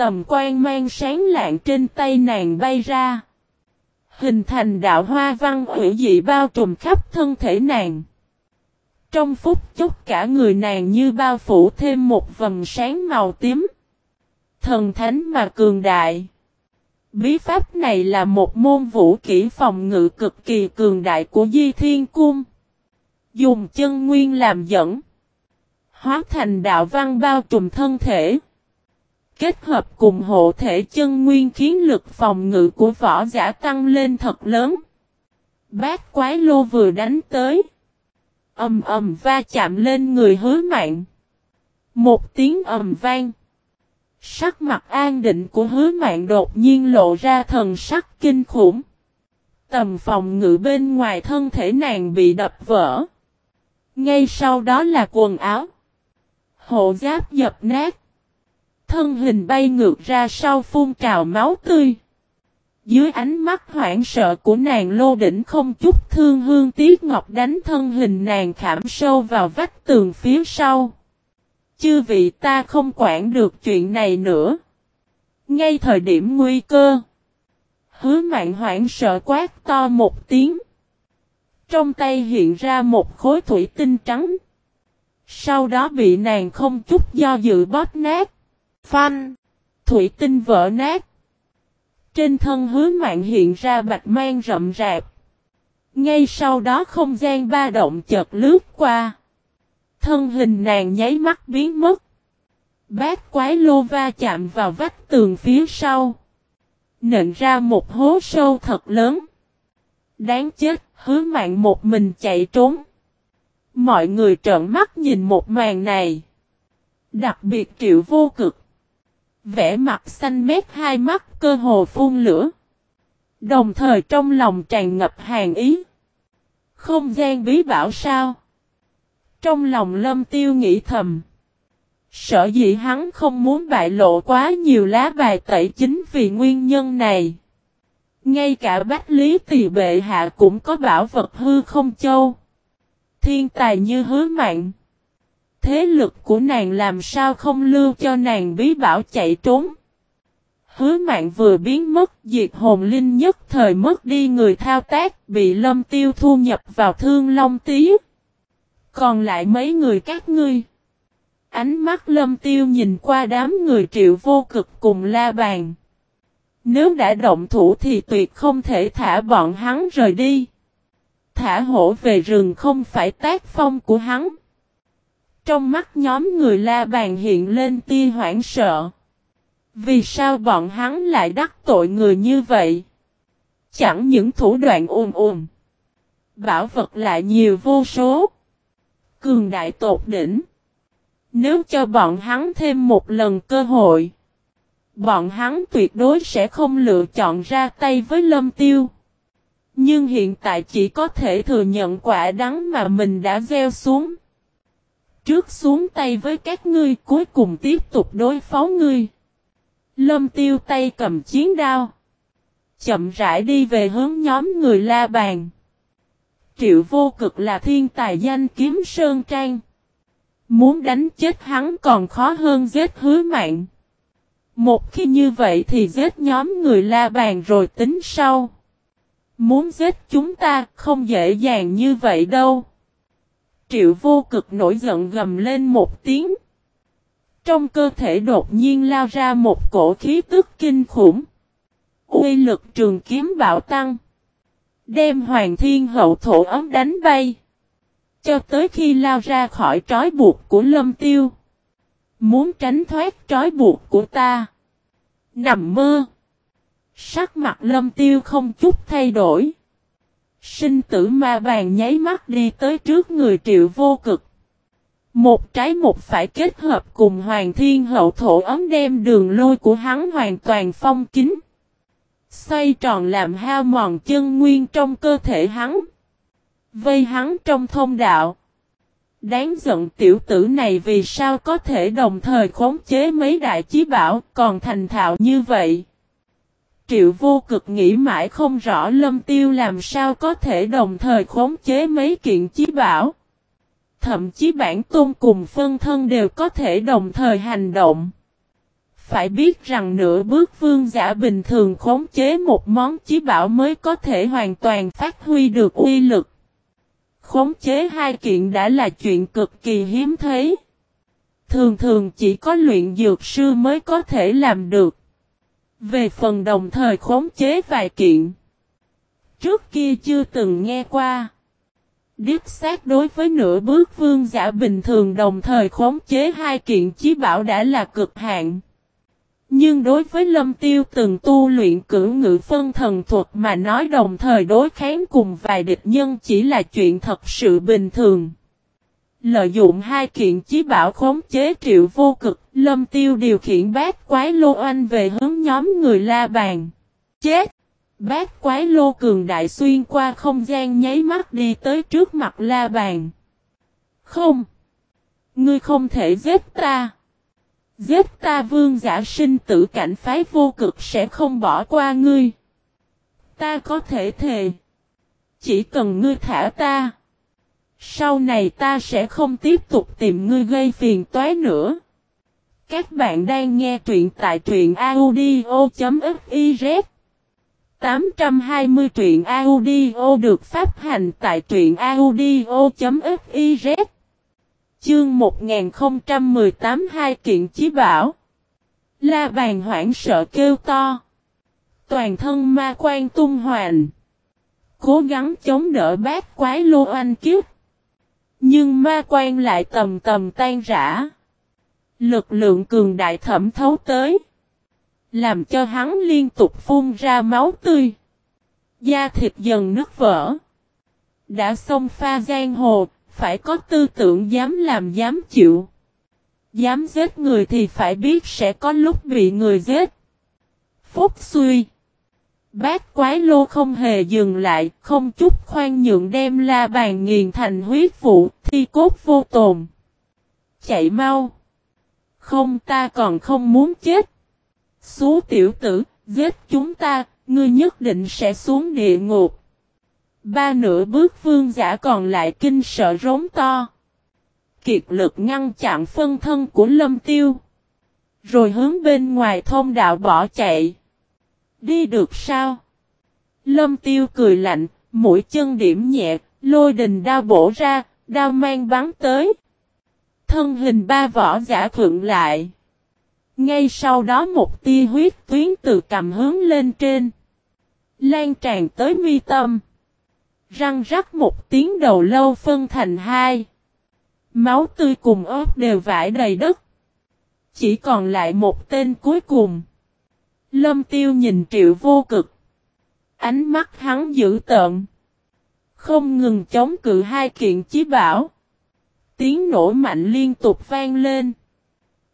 Speaker 1: Tầm quan mang sáng lạng trên tay nàng bay ra. Hình thành đạo hoa văn hủy dị bao trùm khắp thân thể nàng. Trong phút chốc cả người nàng như bao phủ thêm một vầng sáng màu tím. Thần thánh mà cường đại. Bí pháp này là một môn vũ kỹ phòng ngự cực kỳ cường đại của Di Thiên Cung. Dùng chân nguyên làm dẫn. Hóa thành đạo văn bao trùm thân thể. Kết hợp cùng hộ thể chân nguyên khiến lực phòng ngự của võ giả tăng lên thật lớn. Bát quái lô vừa đánh tới. Ầm ầm va chạm lên người hứa mạng. Một tiếng ầm vang. Sắc mặt an định của hứa mạng đột nhiên lộ ra thần sắc kinh khủng. Tầm phòng ngự bên ngoài thân thể nàng bị đập vỡ. Ngay sau đó là quần áo. Hộ giáp dập nát. Thân hình bay ngược ra sau phun trào máu tươi. Dưới ánh mắt hoảng sợ của nàng lô đỉnh không chút thương hương tiếc ngọc đánh thân hình nàng khảm sâu vào vách tường phía sau. Chư vị, ta không quản được chuyện này nữa. Ngay thời điểm nguy cơ. Hứa mạng hoảng sợ quát to một tiếng. Trong tay hiện ra một khối thủy tinh trắng. Sau đó bị nàng không chút do dự bóp nát. Phanh. Thủy tinh vỡ nát. Trên thân hứa mạng hiện ra bạch mang rậm rạp. Ngay sau đó không gian ba động chợt lướt qua. Thân hình nàng nháy mắt biến mất. Bát quái lô va chạm vào vách tường phía sau. Nện ra một hố sâu thật lớn. Đáng chết, hứa mạng một mình chạy trốn. Mọi người trợn mắt nhìn một màn này. Đặc biệt triệu vô cực. Vẽ mặt xanh mét hai mắt cơ hồ phun lửa. Đồng thời trong lòng tràn ngập hàng ý. Không gian bí bảo sao? Trong lòng lâm tiêu nghĩ thầm. Sợ dĩ hắn không muốn bại lộ quá nhiều lá bài tẩy chính vì nguyên nhân này. Ngay cả Bách Lý Tỳ Bệ Hạ cũng có bảo vật hư không châu. Thiên tài như hứa mạng. Thế lực của nàng làm sao không lưu cho nàng bí bảo chạy trốn. Hứa mạng vừa biến mất, diệt hồn linh nhất thời mất đi người thao tác, bị lâm tiêu thu nhập vào thương long tí. Còn lại mấy người các ngươi. Ánh mắt lâm tiêu nhìn qua đám người triệu vô cực cùng la bàn. Nếu đã động thủ thì tuyệt không thể thả bọn hắn rời đi. Thả hổ về rừng không phải tác phong của hắn. Trong mắt nhóm người la bàn hiện lên tia hoảng sợ. Vì sao bọn hắn lại đắc tội người như vậy? Chẳng những thủ đoạn ùm ùm. Bảo vật lại nhiều vô số. Cường đại tột đỉnh. Nếu cho bọn hắn thêm một lần cơ hội. Bọn hắn tuyệt đối sẽ không lựa chọn ra tay với lâm tiêu. Nhưng hiện tại chỉ có thể thừa nhận quả đắng mà mình đã gieo xuống. Trước xuống tay với các ngươi, cuối cùng tiếp tục đối phó ngươi. Lâm tiêu tay cầm chiến đao. Chậm rãi đi về hướng nhóm người la bàn. Triệu vô cực là thiên tài danh kiếm Sơn Trang. Muốn đánh chết hắn còn khó hơn giết hứa mạng. Một khi như vậy thì giết nhóm người la bàn rồi tính sau. Muốn giết chúng ta không dễ dàng như vậy đâu. Triệu vô cực nổi giận gầm lên một tiếng. Trong cơ thể đột nhiên lao ra một cổ khí tức kinh khủng. Uy lực trường kiếm bạo tăng. Đem hoàng thiên hậu thổ ấm đánh bay. Cho tới khi lao ra khỏi trói buộc của lâm tiêu. Muốn tránh thoát trói buộc của ta. Nằm mơ. Sắc mặt lâm tiêu không chút thay đổi. Sinh tử ma bàn nháy mắt đi tới trước người triệu vô cực. Một trái một phải kết hợp cùng hoàng thiên hậu thổ ấm đem đường lôi của hắn hoàn toàn phong kín. Xoay tròn làm hao mòn chân nguyên trong cơ thể hắn. Vây hắn trong thông đạo. Đáng giận tiểu tử này vì sao có thể đồng thời khống chế mấy đại chí bảo còn thành thạo như vậy. Triệu vô cực nghĩ mãi không rõ lâm tiêu làm sao có thể đồng thời khống chế mấy kiện chí bảo. Thậm chí bản tôn cùng phân thân đều có thể đồng thời hành động. Phải biết rằng nửa bước vương giả bình thường khống chế một món chí bảo mới có thể hoàn toàn phát huy được uy lực. Khống chế hai kiện đã là chuyện cực kỳ hiếm thấy. Thường thường chỉ có luyện dược sư mới có thể làm được. Về phần đồng thời khống chế vài kiện. Trước kia chưa từng nghe qua. Điếp sát đối với nửa bước vương giả bình thường đồng thời khống chế hai kiện chí bảo đã là cực hạn. Nhưng đối với lâm tiêu từng tu luyện cử ngự phân thần thuật mà nói đồng thời đối kháng cùng vài địch nhân chỉ là chuyện thật sự bình thường. Lợi dụng hai kiện chí bảo khống chế triệu vô cực, lâm tiêu điều khiển bát quái lô anh về hướng nhóm người la bàn. Chết! Bát quái lô cường đại xuyên qua không gian nháy mắt đi tới trước mặt la bàn. Không. Ngươi không thể giết ta. Giết ta vương giả sinh tử cảnh phái vô cực sẽ không bỏ qua ngươi. Ta có thể thề. Chỉ cần ngươi thả ta. Sau này ta sẽ không tiếp tục tìm ngươi gây phiền toái nữa. Các bạn đang nghe truyện tại truyện audio.fiz 820 truyện audio được phát hành tại truyện audio.fiz Chương 1018 hai kiện chí bảo. La bàn hoảng sợ kêu to. Toàn thân ma quan tung hoành. Cố gắng chống đỡ bát quái lô anh kiếp. Nhưng ma quan lại tầm tầm tan rã Lực lượng cường đại thẩm thấu tới làm cho hắn liên tục phun ra máu tươi. Da thịt dần nứt vỡ. Đã xông pha giang hồ, phải có tư tưởng dám làm dám chịu. Dám giết người thì phải biết sẽ có lúc bị người giết. Phúc suy. Bát quái lô không hề dừng lại, không chút khoan nhượng đem la bàn nghiền thành huyết vụ, thi cốt vô tồn. Chạy mau. Không ta còn không muốn chết. Xú tiểu tử, giết chúng ta, ngươi nhất định sẽ xuống địa ngục. Ba nửa bước vương giả còn lại kinh sợ rống to. Kiệt lực ngăn chặn phân thân của lâm tiêu. Rồi hướng bên ngoài thông đạo bỏ chạy. Đi được sao? Lâm tiêu cười lạnh, mũi chân điểm nhẹ, lôi đình đao bổ ra, đao mang bắn tới. Thân hình ba võ giả thuận lại. Ngay sau đó một tia huyết tuyến từ cầm hướng lên trên. Lan tràn tới mi tâm. Răng rắc một tiếng đầu lâu phân thành hai. Máu tươi cùng ớt đều vải đầy đất. Chỉ còn lại một tên cuối cùng. Lâm tiêu nhìn triệu vô cực. Ánh mắt hắn dữ tợn. Không ngừng chống cự hai kiện chí bảo. Tiếng nổ mạnh liên tục vang lên.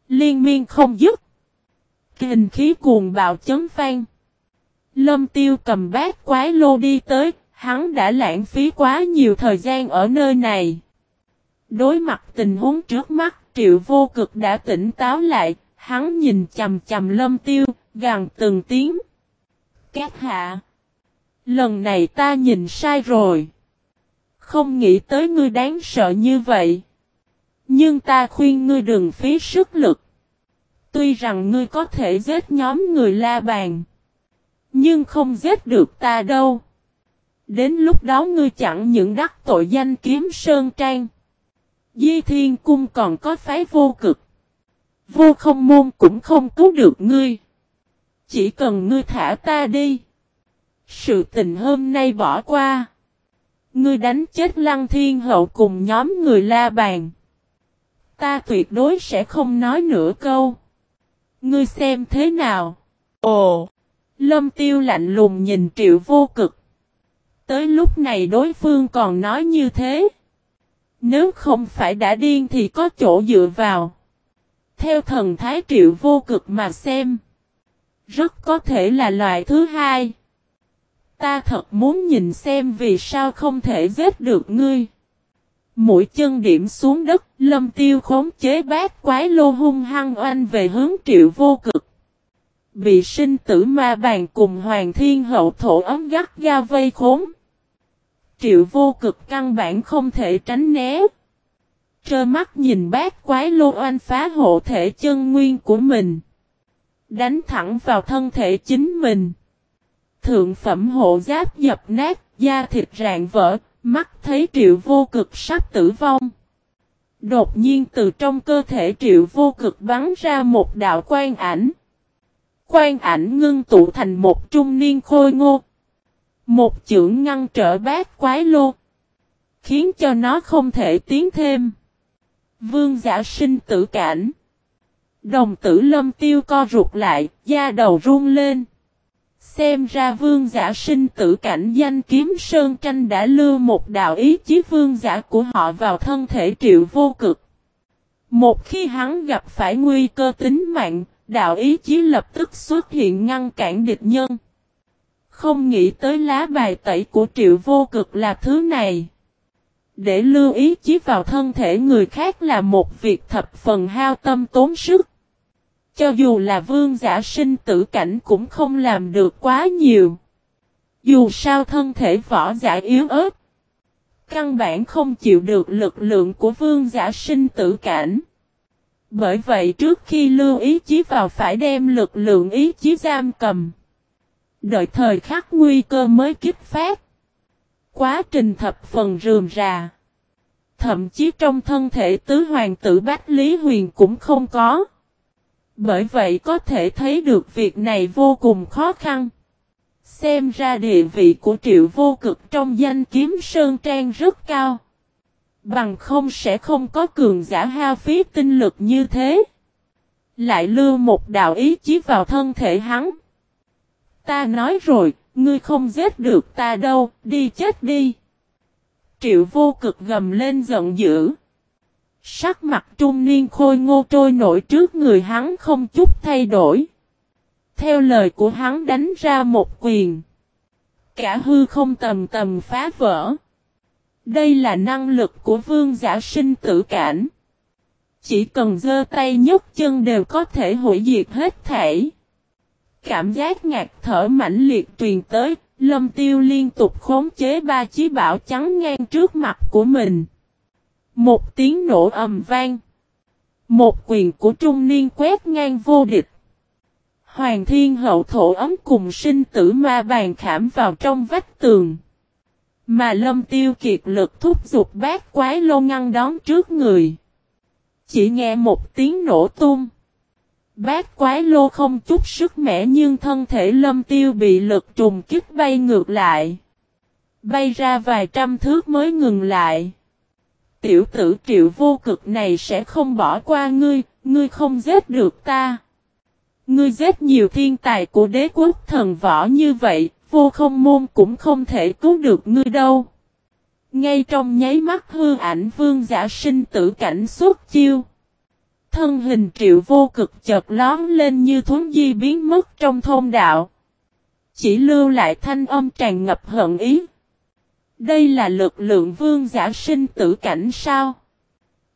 Speaker 1: Liên miên không dứt. Kinh khí cuồng bạo chấn vang. Lâm tiêu cầm bát quái lô đi tới, hắn đã lãng phí quá nhiều thời gian ở nơi này. Đối mặt tình huống trước mắt, triệu vô cực đã tỉnh táo lại, hắn nhìn chầm chầm lâm tiêu, gằn từng tiếng. Các hạ! Lần này ta nhìn sai rồi. Không nghĩ tới ngươi đáng sợ như vậy. Nhưng ta khuyên ngươi đừng phí sức lực. Tuy rằng ngươi có thể giết nhóm người la bàn. Nhưng không giết được ta đâu. Đến lúc đó ngươi chẳng những đắc tội danh kiếm sơn trang. Di thiên cung còn có phái vô cực. Vô không môn cũng không cứu được ngươi. Chỉ cần ngươi thả ta đi. Sự tình hôm nay bỏ qua. Ngươi đánh chết lăng thiên hậu cùng nhóm người la bàn. Ta tuyệt đối sẽ không nói nửa câu. Ngươi xem thế nào? Ồ! Lâm tiêu lạnh lùng nhìn triệu vô cực. Tới lúc này đối phương còn nói như thế. Nếu không phải đã điên thì có chỗ dựa vào. Theo thần thái triệu vô cực mà xem. Rất có thể là loại thứ hai. Ta thật muốn nhìn xem vì sao không thể giết được ngươi. Mũi chân điểm xuống đất, lâm tiêu khống chế bát quái lô hung hăng oanh về hướng triệu vô cực. Bị sinh tử ma bàn cùng hoàng thiên hậu thổ ấm gắt ga vây khốn. Triệu vô cực căn bản không thể tránh né. Trơ mắt nhìn bát quái lô oanh phá hộ thể chân nguyên của mình. Đánh thẳng vào thân thể chính mình. Thượng phẩm hộ giáp dập nát, da thịt rạn vỡ, Mắt thấy triệu vô cực sắp tử vong. Đột nhiên từ trong cơ thể triệu vô cực bắn ra một đạo quan ảnh. Quan ảnh ngưng tụ thành một trung niên khôi ngô. Một chưởng ngăn trở bát quái lô. Khiến cho nó không thể tiến thêm. Vương giả sinh tử cảnh. Đồng tử lâm tiêu co rụt lại, da đầu run lên. Xem ra vương giả sinh tử cảnh danh kiếm sơn tranh đã lưu một đạo ý chí vương giả của họ vào thân thể triệu vô cực. Một khi hắn gặp phải nguy cơ tính mạng, đạo ý chí lập tức xuất hiện ngăn cản địch nhân. Không nghĩ tới lá bài tẩy của triệu vô cực là thứ này. Để lưu ý chí vào thân thể người khác là một việc thập phần hao tâm tốn sức. Cho dù là vương giả sinh tử cảnh cũng không làm được quá nhiều. Dù sao thân thể võ giả yếu ớt. Căn bản không chịu được lực lượng của vương giả sinh tử cảnh. Bởi vậy trước khi lưu ý chí vào phải đem lực lượng ý chí giam cầm. Đợi thời khắc nguy cơ mới kích phát. Quá trình thập phần rườm rà. Thậm chí trong thân thể tứ hoàng tử Bách Lý Huyền cũng không có. Bởi vậy có thể thấy được việc này vô cùng khó khăn. Xem ra địa vị của triệu vô cực trong danh kiếm Sơn Trang rất cao. Bằng không sẽ không có cường giả hao phí tinh lực như thế. Lại lưu một đạo ý chí vào thân thể hắn. Ta nói rồi, ngươi không giết được ta đâu, đi chết đi. Triệu vô cực gầm lên giận dữ. Sắc mặt trung niên khôi ngô trôi nổi trước người hắn không chút thay đổi. Theo lời của hắn đánh ra một quyền. Cả hư không tầm tầm phá vỡ. Đây là năng lực của vương giả sinh tử cảnh. Chỉ cần giơ tay nhấc chân đều có thể hủy diệt hết thảy. Cảm giác ngạt thở mãnh liệt truyền tới, lâm tiêu liên tục khống chế ba chí bảo trắng ngang trước mặt của mình. Một tiếng nổ ầm vang. Một quyền của trung niên quét ngang vô địch. Hoàng thiên hậu thổ ấm cùng sinh tử ma bàn khảm vào trong vách tường. Mà lâm tiêu kiệt lực thúc giục bát quái lô ngăn đón trước người. Chỉ nghe một tiếng nổ tung. Bát quái lô không chút sức mẻ nhưng thân thể lâm tiêu bị lực trùng kích bay ngược lại. Bay ra vài trăm thước mới ngừng lại. Tiểu tử triệu vô cực này sẽ không bỏ qua ngươi, ngươi không giết được ta. Ngươi giết nhiều thiên tài của đế quốc thần võ như vậy, vô không môn cũng không thể cứu được ngươi đâu. Ngay trong nháy mắt hư ảnh vương giả sinh tử cảnh xuất chiêu. Thân hình triệu vô cực chợt lón lên như thuấn di biến mất trong thôn đạo. Chỉ lưu lại thanh âm tràn ngập hận ý. Đây là lực lượng vương giả sinh tử cảnh sao?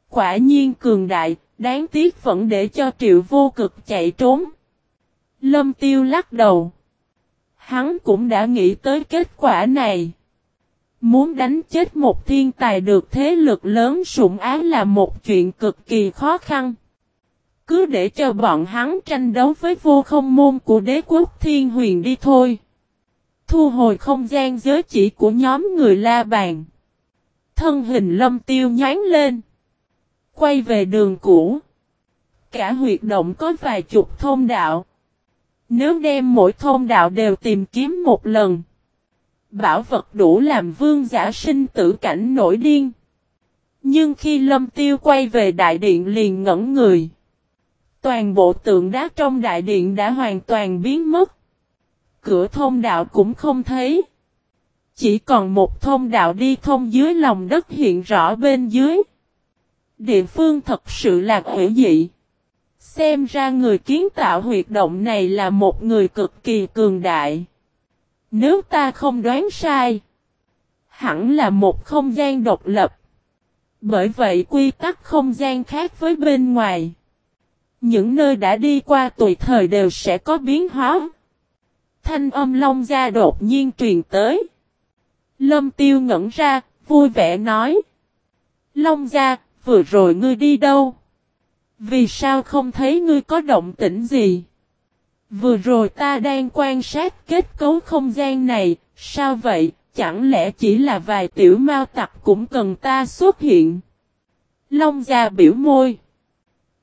Speaker 1: Quả nhiên cường đại, đáng tiếc vẫn để cho triệu vô cực chạy trốn. Lâm tiêu lắc đầu. Hắn cũng đã nghĩ tới kết quả này. Muốn đánh chết một thiên tài được thế lực lớn sủng ái là một chuyện cực kỳ khó khăn. Cứ để cho bọn hắn tranh đấu với vô không môn của đế quốc thiên huyền đi thôi. Thu hồi không gian giới chỉ của nhóm người la bàn. Thân hình lâm tiêu nhán lên. Quay về đường cũ. Cả huyệt động có vài chục thôn đạo. Nếu đem mỗi thôn đạo đều tìm kiếm một lần. Bảo vật đủ làm vương giả sinh tử cảnh nổi điên. Nhưng khi lâm tiêu quay về đại điện liền ngẩn người. Toàn bộ tượng đá trong đại điện đã hoàn toàn biến mất. Cửa thông đạo cũng không thấy. Chỉ còn một thông đạo đi thông dưới lòng đất hiện rõ bên dưới. Địa phương thật sự là hữu dị. Xem ra người kiến tạo huyệt động này là một người cực kỳ cường đại. Nếu ta không đoán sai, hẳn là một không gian độc lập. Bởi vậy quy tắc không gian khác với bên ngoài. Những nơi đã đi qua tùy thời đều sẽ có biến hóa. Thanh âm Long Gia đột nhiên truyền tới. Lâm Tiêu ngẩn ra, vui vẻ nói. Long Gia, vừa rồi ngươi đi đâu? Vì sao không thấy ngươi có động tĩnh gì? Vừa rồi ta đang quan sát kết cấu không gian này, sao vậy, chẳng lẽ chỉ là vài tiểu mao tặc cũng cần ta xuất hiện? Long Gia biểu môi.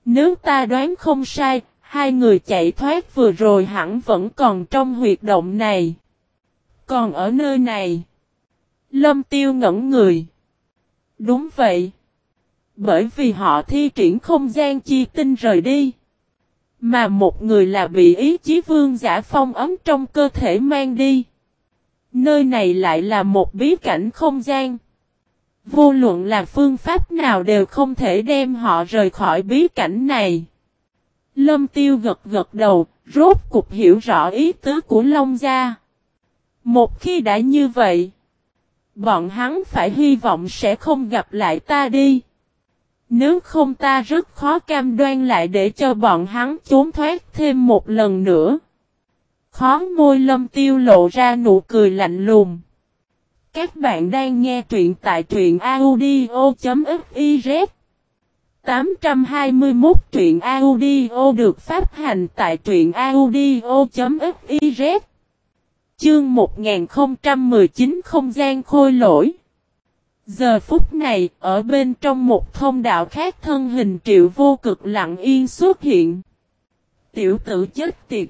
Speaker 1: Nếu ta đoán không sai, hai người chạy thoát vừa rồi hẳn vẫn còn trong huyệt động này. Còn ở nơi này, Lâm Tiêu ngẩn người. Đúng vậy. Bởi vì họ thi triển không gian chi tinh rời đi. Mà một người là bị ý chí vương giả phong ấm trong cơ thể mang đi. Nơi này lại là một bí cảnh không gian. Vô luận là phương pháp nào đều không thể đem họ rời khỏi bí cảnh này. Lâm tiêu gật gật đầu, rốt cục hiểu rõ ý tứ của Long Gia. Một khi đã như vậy, bọn hắn phải hy vọng sẽ không gặp lại ta đi. Nếu không ta rất khó cam đoan lại để cho bọn hắn trốn thoát thêm một lần nữa. Khó môi lâm tiêu lộ ra nụ cười lạnh lùng. Các bạn đang nghe truyện tại truyện audio.fif 821 truyện audio được phát hành tại truyện audio.fiz Chương 1019 Không gian khôi lỗi Giờ phút này, ở bên trong một thông đạo khác thân hình triệu vô cực lặng yên xuất hiện. Tiểu tử chết tiệt.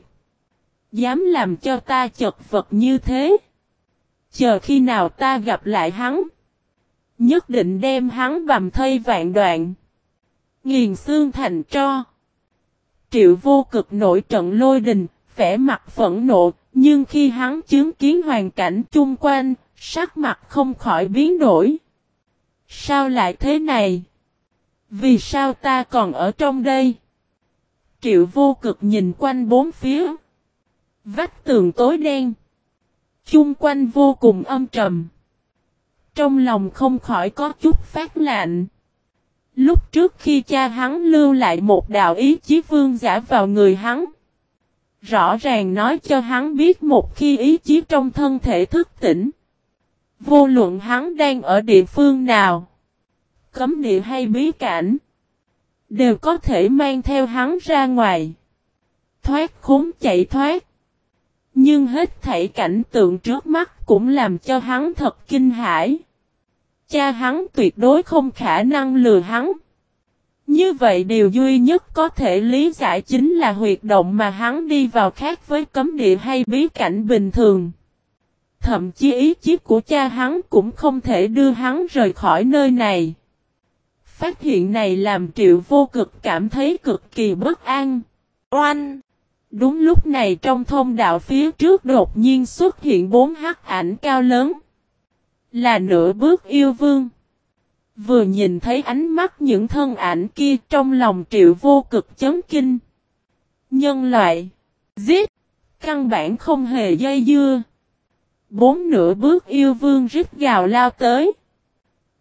Speaker 1: Dám làm cho ta chật vật như thế. Chờ khi nào ta gặp lại hắn. Nhất định đem hắn bầm thây vạn đoạn. Nghiền xương thành tro. Triệu vô cực nổi trận lôi đình, vẻ mặt phẫn nộ, nhưng khi hắn chứng kiến hoàn cảnh chung quanh, sắc mặt không khỏi biến đổi. Sao lại thế này? Vì sao ta còn ở trong đây? Triệu vô cực nhìn quanh bốn phía. Vách tường tối đen. Chung quanh vô cùng âm trầm. Trong lòng không khỏi có chút phát lạnh. Lúc trước khi cha hắn lưu lại một đạo ý chí vương giả vào người hắn. Rõ ràng nói cho hắn biết một khi ý chí trong thân thể thức tỉnh. Vô luận hắn đang ở địa phương nào. Cấm địa hay bí cảnh. Đều có thể mang theo hắn ra ngoài. Thoát khốn chạy thoát. Nhưng hết thảy cảnh tượng trước mắt cũng làm cho hắn thật kinh hãi. Cha hắn tuyệt đối không khả năng lừa hắn. Như vậy điều duy nhất có thể lý giải chính là huyệt động mà hắn đi vào khác với cấm địa hay bí cảnh bình thường. Thậm chí ý chí của cha hắn cũng không thể đưa hắn rời khỏi nơi này. Phát hiện này làm triệu vô cực cảm thấy cực kỳ bất an. Oanh! Đúng lúc này trong thông đạo phía trước đột nhiên xuất hiện bốn hắc ảnh cao lớn. Là nửa bước yêu vương. Vừa nhìn thấy ánh mắt những thân ảnh kia trong lòng triệu vô cực chấn kinh. Nhân loại. Giết. Căn bản không hề dây dưa. Bốn nửa bước yêu vương rít gào lao tới.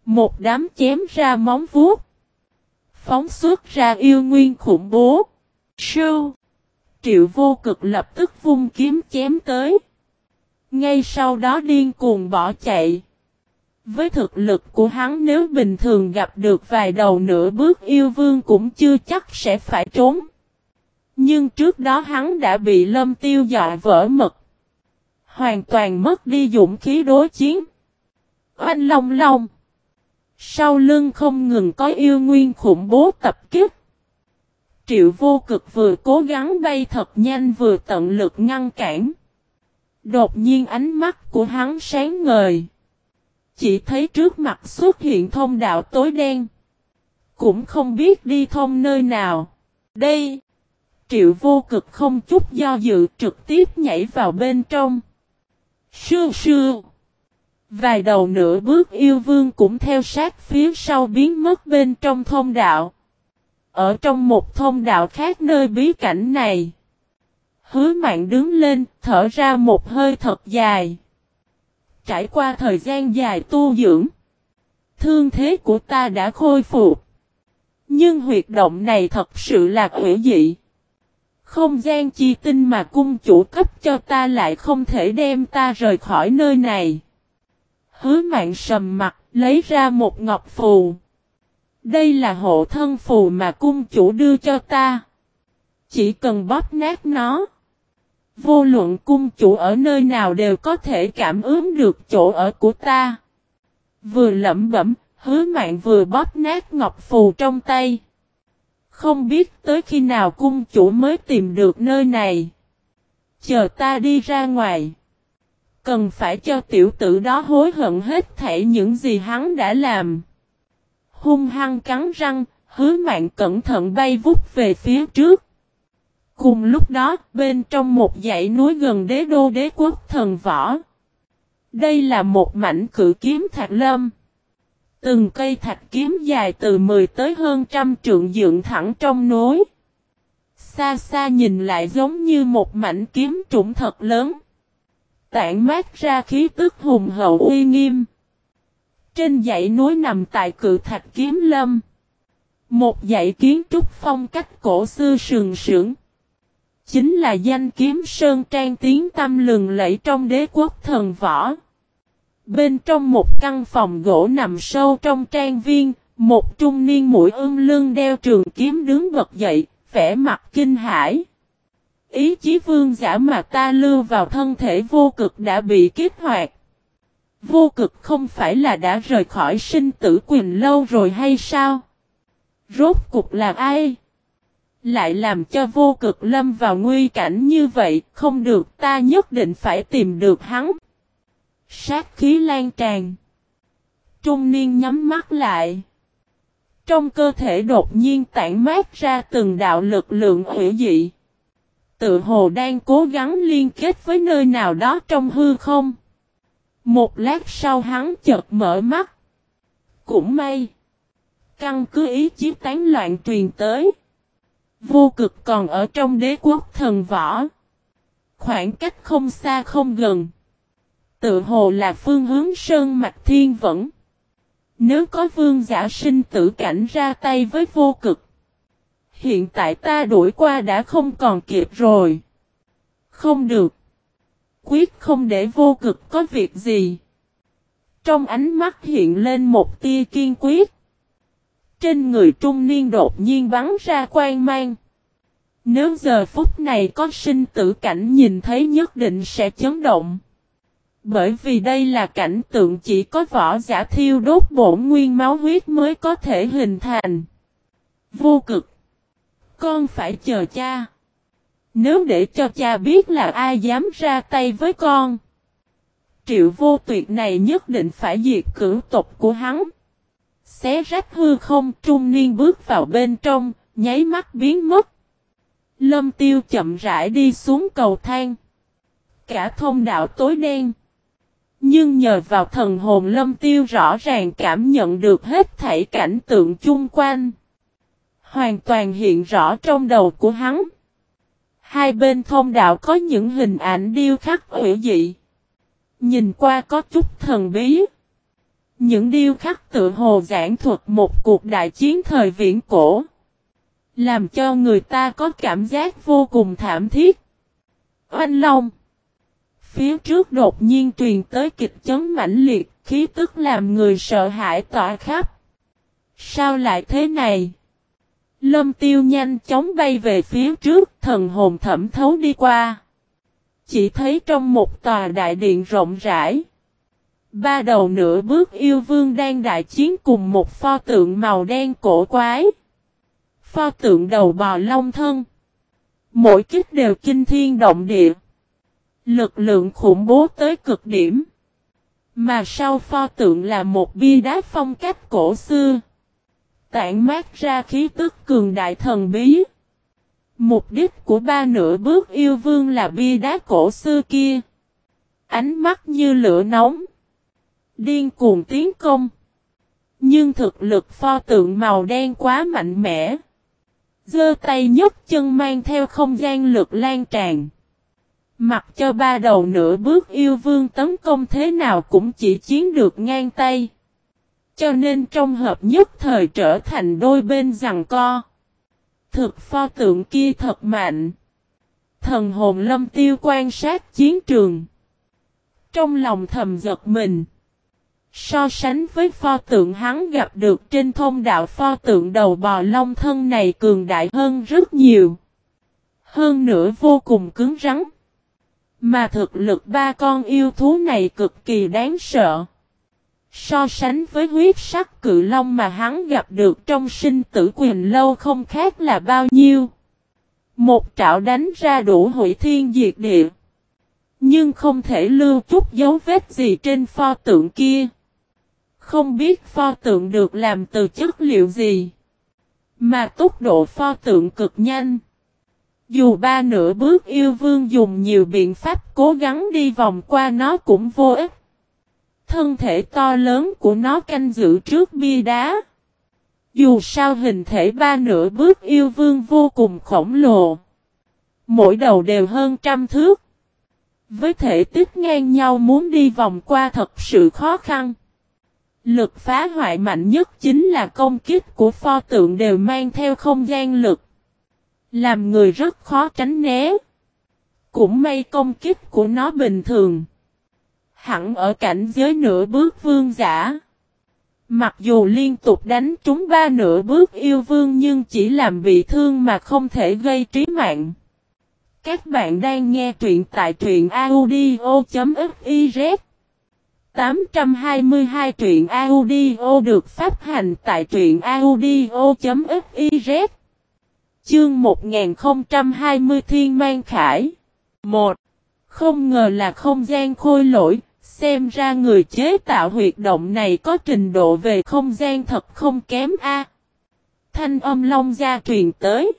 Speaker 1: Một đám chém ra móng vuốt. Phóng xuất ra yêu nguyên khủng bố. Sưu. Triệu vô cực lập tức vung kiếm chém tới. Ngay sau đó điên cuồng bỏ chạy. Với thực lực của hắn nếu bình thường gặp được vài đầu nửa bước yêu vương cũng chưa chắc sẽ phải trốn. Nhưng trước đó hắn đã bị lâm tiêu dọa vỡ mật. Hoàn toàn mất đi dũng khí đối chiến. Oanh long long. Sau lưng không ngừng có yêu nguyên khủng bố tập kích. Triệu vô cực vừa cố gắng bay thật nhanh vừa tận lực ngăn cản. Đột nhiên ánh mắt của hắn sáng ngời. Chỉ thấy trước mặt xuất hiện thông đạo tối đen. Cũng không biết đi thông nơi nào. Đây. Triệu vô cực không chút do dự trực tiếp nhảy vào bên trong. Sương sương. Vài đầu nửa bước yêu vương cũng theo sát phía sau biến mất bên trong thông đạo. Ở trong một thông đạo khác nơi bí cảnh này. Hứa mạng đứng lên, thở ra một hơi thật dài. Trải qua thời gian dài tu dưỡng. Thương thế của ta đã khôi phục. Nhưng huyệt động này thật sự là quỷ dị. Không gian chi tinh mà cung chủ cấp cho ta lại không thể đem ta rời khỏi nơi này. Hứa mạng sầm mặt, lấy ra một ngọc phù. Đây là hộ thân phù mà cung chủ đưa cho ta. Chỉ cần bóp nát nó. Vô luận cung chủ ở nơi nào đều có thể cảm ứng được chỗ ở của ta. Vừa lẩm bẩm, hứa mạng vừa bóp nát ngọc phù trong tay. Không biết tới khi nào cung chủ mới tìm được nơi này. Chờ ta đi ra ngoài. Cần phải cho tiểu tử đó hối hận hết thảy những gì hắn đã làm. Hung hăng cắn răng, hứa mạng cẩn thận bay vút về phía trước. Cùng lúc đó, bên trong một dãy núi gần đế đô đế quốc thần võ. Đây là một mảnh cử kiếm thạch lâm. Từng cây thạch kiếm dài từ 10 tới hơn trăm trượng dựng thẳng trong núi. Xa xa nhìn lại giống như một mảnh kiếm trũng thật lớn. Tản mát ra khí tức hùng hậu uy nghiêm. Trên dãy núi nằm tại cự thạch kiếm lâm. Một dãy kiến trúc phong cách cổ xưa sừng sững. Chính là danh kiếm sơn trang tiếng tâm lừng lẫy trong đế quốc thần võ. Bên trong một căn phòng gỗ nằm sâu trong trang viên, một trung niên mũi ương lưng đeo trường kiếm đứng bật dậy, vẻ mặt kinh hãi. Ý chí vương giả mà ta lưu vào thân thể vô cực đã bị kích hoạt. Vô cực không phải là đã rời khỏi sinh tử quyền lâu rồi hay sao? Rốt cục là ai? Lại làm cho vô cực lâm vào nguy cảnh như vậy, không được ta nhất định phải tìm được hắn. Sát khí lan tràn. Trung niên nhắm mắt lại. Trong cơ thể đột nhiên tản mát ra từng đạo lực lượng hủy dị. Tự hồ đang cố gắng liên kết với nơi nào đó trong hư không. Một lát sau hắn chợt mở mắt. Cũng may. Căn cứ ý chí tán loạn truyền tới. Vô cực còn ở trong đế quốc thần võ. Khoảng cách không xa không gần. Tự hồ là phương hướng sơn mạch thiên vẫn. Nếu có vương giả sinh tử cảnh ra tay với vô cực. Hiện tại ta đuổi qua đã không còn kịp rồi. Không được. Quyết không để vô cực có việc gì. Trong ánh mắt hiện lên một tia kiên quyết. Trên người trung niên đột nhiên bắn ra quang mang. Nếu giờ phút này có sinh tử cảnh nhìn thấy nhất định sẽ chấn động. Bởi vì đây là cảnh tượng chỉ có võ giả thiêu đốt bổn nguyên máu huyết mới có thể hình thành. Vô cực. Con phải chờ cha. Nếu để cho cha biết là ai dám ra tay với con. Triệu vô tuyệt này nhất định phải diệt cử tộc của hắn. Xé rách hư không trung niên bước vào bên trong, nháy mắt biến mất. Lâm tiêu chậm rãi đi xuống cầu thang. Cả thông đạo tối đen. Nhưng nhờ vào thần hồn lâm tiêu rõ ràng cảm nhận được hết thảy cảnh tượng chung quanh. Hoàn toàn hiện rõ trong đầu của hắn. Hai bên thông đạo có những hình ảnh điêu khắc ủy dị. Nhìn qua có chút thần bí. Những điêu khắc tự hồ giảng thuật một cuộc đại chiến thời viễn cổ. Làm cho người ta có cảm giác vô cùng thảm thiết. Oanh Long Phía trước đột nhiên truyền tới kịch chấn mãnh liệt, khí tức làm người sợ hãi tỏa khắp. Sao lại thế này? Lâm tiêu nhanh chóng bay về phía trước, thần hồn thẩm thấu đi qua. Chỉ thấy trong một tòa đại điện rộng rãi. Ba đầu nửa bước yêu vương đang đại chiến cùng một pho tượng màu đen cổ quái. Pho tượng đầu bò long thân. Mỗi kích đều kinh thiên động địa. Lực lượng khủng bố tới cực điểm. Mà sau pho tượng là một bia đá phong cách cổ xưa. Tản mát ra khí tức cường đại thần bí. Mục đích của ba nửa bước yêu vương là bia đá cổ xưa kia. Ánh mắt như lửa nóng. Điên cuồng tiến công. Nhưng thực lực pho tượng màu đen quá mạnh mẽ. Dơ tay nhấc chân mang theo không gian lực lan tràn. Mặc cho ba đầu nửa bước yêu vương tấn công thế nào cũng chỉ chiến được ngang tay. Cho nên trong hợp nhất thời trở thành đôi bên rằng co. Thực pho tượng kia thật mạnh. Thần hồn lâm tiêu quan sát chiến trường. Trong lòng thầm giật mình. So sánh với pho tượng hắn gặp được trên thông đạo pho tượng đầu bò long thân này cường đại hơn rất nhiều. Hơn nữa vô cùng cứng rắn. Mà thực lực ba con yêu thú này cực kỳ đáng sợ. So sánh với huyết sắc cự long mà hắn gặp được trong sinh tử quyền lâu không khác là bao nhiêu. Một trạo đánh ra đủ hủy thiên diệt địa. Nhưng không thể lưu chút dấu vết gì trên pho tượng kia. Không biết pho tượng được làm từ chất liệu gì. Mà tốc độ pho tượng cực nhanh. Dù ba nửa bước yêu vương dùng nhiều biện pháp cố gắng đi vòng qua nó cũng vô ích. Thân thể to lớn của nó canh giữ trước bia đá. Dù sao hình thể ba nửa bước yêu vương vô cùng khổng lồ. Mỗi đầu đều hơn trăm thước. Với thể tích ngang nhau muốn đi vòng qua thật sự khó khăn. Lực phá hoại mạnh nhất chính là công kích của pho tượng đều mang theo không gian lực. Làm người rất khó tránh né. Cũng may công kích của nó bình thường. Hẳn ở cảnh giới nửa bước vương giả. Mặc dù liên tục đánh trúng ba nửa bước yêu vương nhưng chỉ làm bị thương mà không thể gây trí mạng. Các bạn đang nghe truyện tại truyện audio.fif 822 truyện audio được phát hành tại truyện audio.fiz Chương 1020 Thiên mang Khải 1. Không ngờ là không gian khôi lỗi, xem ra người chế tạo huyệt động này có trình độ về không gian thật không kém a. Thanh âm long gia truyền tới.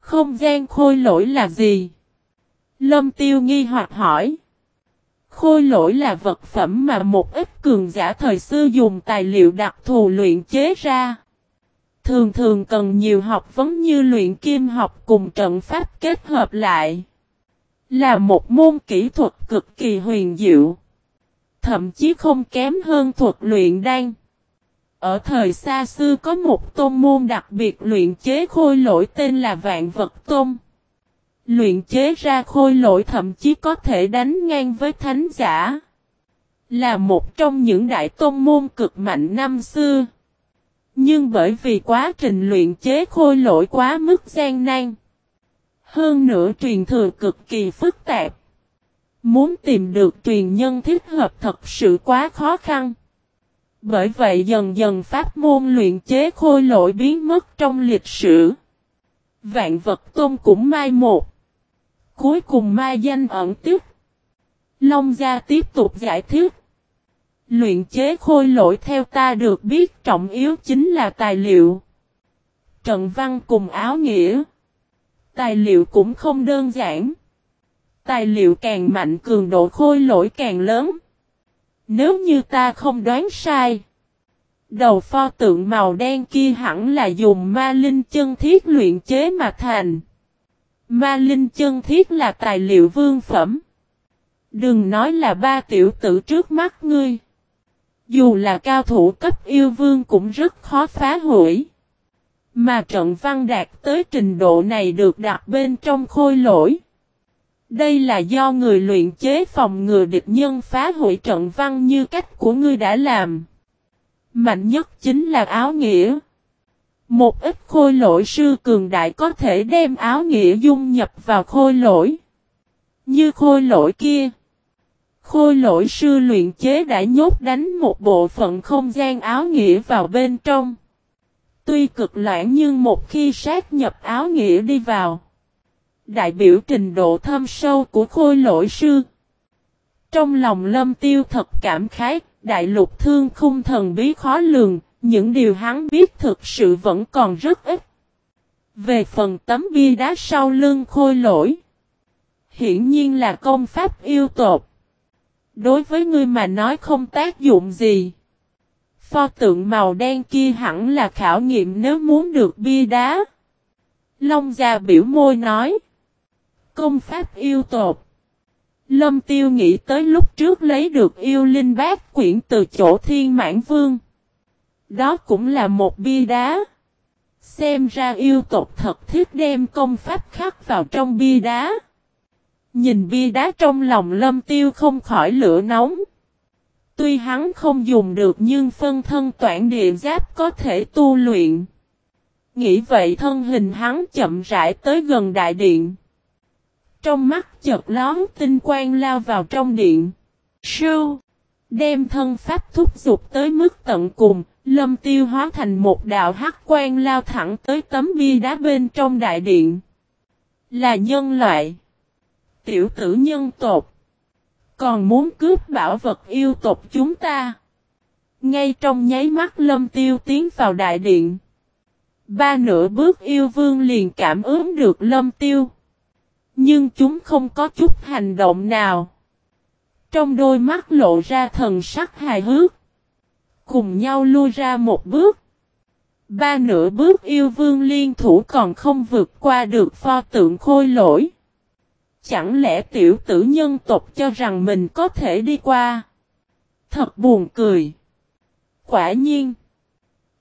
Speaker 1: Không gian khôi lỗi là gì? Lâm tiêu nghi hoặc hỏi. Khôi lỗi là vật phẩm mà một ít cường giả thời xưa dùng tài liệu đặc thù luyện chế ra. Thường thường cần nhiều học vấn như luyện kim học cùng trận pháp kết hợp lại. Là một môn kỹ thuật cực kỳ huyền diệu. Thậm chí không kém hơn thuật luyện đan. Ở thời xa xưa có một tôn môn đặc biệt luyện chế khôi lỗi tên là Vạn Vật Tôn. Luyện chế ra khôi lỗi thậm chí có thể đánh ngang với thánh giả. Là một trong những đại tôn môn cực mạnh năm xưa. Nhưng bởi vì quá trình luyện chế khôi lỗi quá mức gian nan. Hơn nữa truyền thừa cực kỳ phức tạp. Muốn tìm được truyền nhân thích hợp thật sự quá khó khăn. Bởi vậy dần dần pháp môn luyện chế khôi lỗi biến mất trong lịch sử. Vạn vật tôn cũng mai một. Cuối cùng ma danh ẩn tiếp. Long gia tiếp tục giải thích. Luyện chế khôi lỗi theo ta được biết trọng yếu chính là tài liệu. Trận văn cùng áo nghĩa. Tài liệu cũng không đơn giản. Tài liệu càng mạnh cường độ khôi lỗi càng lớn. Nếu như ta không đoán sai. Đầu pho tượng màu đen kia hẳn là dùng ma linh chân thiết luyện chế mà thành. Ma linh chân thiết là tài liệu vương phẩm. Đừng nói là ba tiểu tử trước mắt ngươi. Dù là cao thủ cấp yêu vương cũng rất khó phá hủy. Mà trận văn đạt tới trình độ này được đặt bên trong khôi lỗi. Đây là do người luyện chế phòng ngừa địch nhân phá hủy trận văn như cách của ngươi đã làm. Mạnh nhất chính là áo nghĩa. Một ít khôi lỗi sư cường đại có thể đem áo nghĩa dung nhập vào khôi lỗi. Như khôi lỗi kia. Khôi lỗi sư luyện chế đã nhốt đánh một bộ phận không gian áo nghĩa vào bên trong. Tuy cực loãng nhưng một khi sát nhập áo nghĩa đi vào. Đại biểu trình độ thâm sâu của khôi lỗi sư. Trong lòng lâm tiêu thật cảm khái, đại lục thương khung thần bí khó lường, những điều hắn biết thực sự vẫn còn rất ít. Về phần tấm bia đá sau lưng khôi lỗi. Hiển nhiên là công pháp yêu tột. Đối với ngươi mà nói không tác dụng gì. Pho tượng màu đen kia hẳn là khảo nghiệm nếu muốn được bia đá. Long già biểu môi nói. Công pháp yêu tột. Lâm tiêu nghĩ tới lúc trước lấy được yêu linh bát quyển từ chỗ thiên mãn vương. Đó cũng là một bia đá. Xem ra yêu tộc thật thiết đem công pháp khắc vào trong bia đá. Nhìn bia đá trong lòng lâm tiêu không khỏi lửa nóng. Tuy hắn không dùng được nhưng phân thân toản địa giáp có thể tu luyện. Nghĩ vậy thân hình hắn chậm rãi tới gần đại điện. Trong mắt chợt lón tinh quang lao vào trong điện. Sưu! Đem thân pháp thúc giục tới mức tận cùng, lâm tiêu hóa thành một đạo hắc quang lao thẳng tới tấm bia đá bên trong đại điện. Là nhân loại. Tiểu tử nhân tộc. Còn muốn cướp bảo vật yêu tộc chúng ta. Ngay trong nháy mắt lâm tiêu tiến vào đại điện. Ba nửa bước yêu vương liền cảm ứng được lâm tiêu. Nhưng chúng không có chút hành động nào. Trong đôi mắt lộ ra thần sắc hài hước. Cùng nhau lui ra một bước. Ba nửa bước yêu vương liên thủ còn không vượt qua được pho tượng khôi lỗi. Chẳng lẽ tiểu tử nhân tộc cho rằng mình có thể đi qua? Thật buồn cười. Quả nhiên.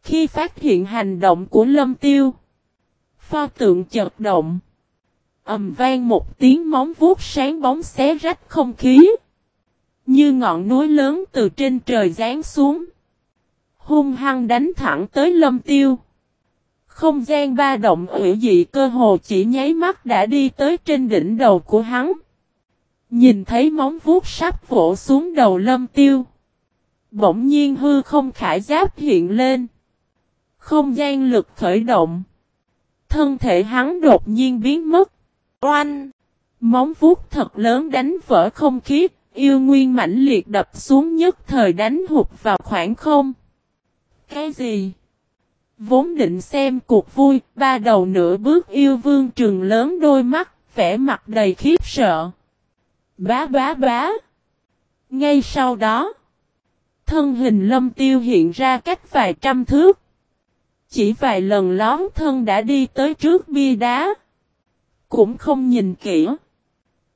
Speaker 1: Khi phát hiện hành động của lâm tiêu. Pho tượng chợt động. ầm vang một tiếng móng vuốt sáng bóng xé rách không khí. Như ngọn núi lớn từ trên trời giáng xuống. Hung hăng đánh thẳng tới lâm tiêu. Không gian ba động hữu dị cơ hồ chỉ nháy mắt đã đi tới trên đỉnh đầu của hắn. Nhìn thấy móng vuốt sắp vỗ xuống đầu lâm tiêu. Bỗng nhiên hư không khải giáp hiện lên. Không gian lực khởi động. Thân thể hắn đột nhiên biến mất. Oanh! Móng vuốt thật lớn đánh vỡ không khí, yêu nguyên mãnh liệt đập xuống nhất thời đánh hụt vào khoảng không. Cái gì? Vốn định xem cuộc vui, ba đầu nửa bước yêu vương trường lớn đôi mắt, vẻ mặt đầy khiếp sợ. Bá bá bá. Ngay sau đó, thân hình lâm tiêu hiện ra cách vài trăm thước. Chỉ vài lần lón thân đã đi tới trước bia đá. Cũng không nhìn kỹ.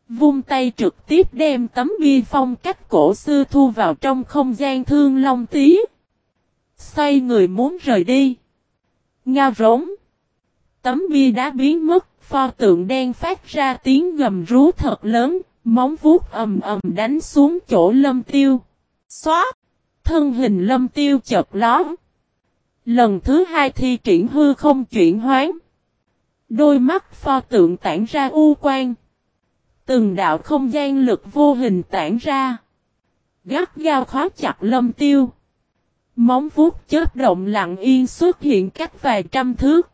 Speaker 1: Vung tay trực tiếp đem tấm bia phong cách cổ xưa thu vào trong không gian thương long tí. Xoay người muốn rời đi. Nga rống. Tấm bia đá biến mất, pho tượng đen phát ra tiếng gầm rú thật lớn, móng vuốt ầm ầm đánh xuống chỗ lâm tiêu. Xóa! Thân hình lâm tiêu chợt ló. Lần thứ hai thi triển hư không chuyển hoán. Đôi mắt pho tượng tản ra u quan. Từng đạo không gian lực vô hình tản ra. Gắt gao khó chặt lâm tiêu. Móng vuốt chớp động lặng yên xuất hiện cách vài trăm thước.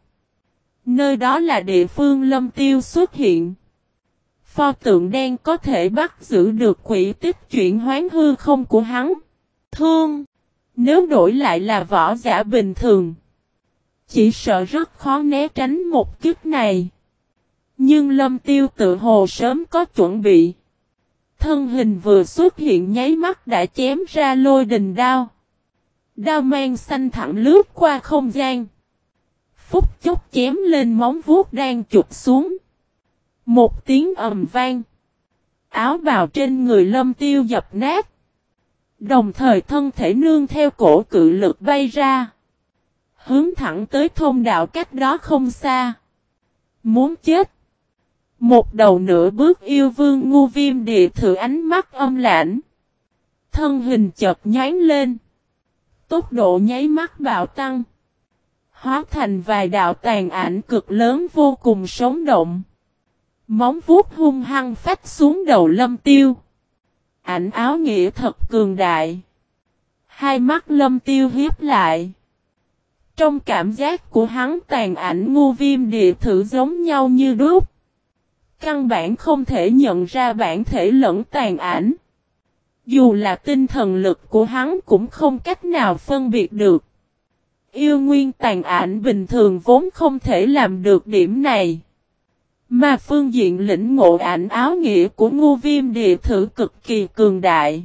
Speaker 1: Nơi đó là địa phương lâm tiêu xuất hiện. Pho tượng đen có thể bắt giữ được quỷ tích chuyển hoán hư không của hắn. Thương. Nếu đổi lại là võ giả bình thường. Chỉ sợ rất khó né tránh một kiếp này. Nhưng lâm tiêu tự hồ sớm có chuẩn bị. Thân hình vừa xuất hiện nháy mắt đã chém ra lôi đình đao. Đao mang xanh thẳng lướt qua không gian. Phúc chốc chém lên móng vuốt đang chụp xuống. Một tiếng ầm vang. Áo bào trên người lâm tiêu dập nát. Đồng thời thân thể nương theo cổ cự lực bay ra. Hướng thẳng tới thông đạo cách đó không xa. Muốn chết. Một đầu nửa bước yêu vương ngu viêm địa thử ánh mắt âm lãnh. Thân hình chợt nhánh lên. Tốc độ nháy mắt bạo tăng. Hóa thành vài đạo tàn ảnh cực lớn vô cùng sống động. Móng vuốt hung hăng phách xuống đầu lâm tiêu. Ảnh áo nghĩa thật cường đại. Hai mắt lâm tiêu hiếp lại. Trong cảm giác của hắn tàn ảnh ngu viêm địa thử giống nhau như đúc. Căn bản không thể nhận ra bản thể lẫn tàn ảnh. Dù là tinh thần lực của hắn cũng không cách nào phân biệt được. Yêu nguyên tàn ảnh bình thường vốn không thể làm được điểm này. Mà phương diện lĩnh ngộ ảnh áo nghĩa của ngu viêm địa thử cực kỳ cường đại.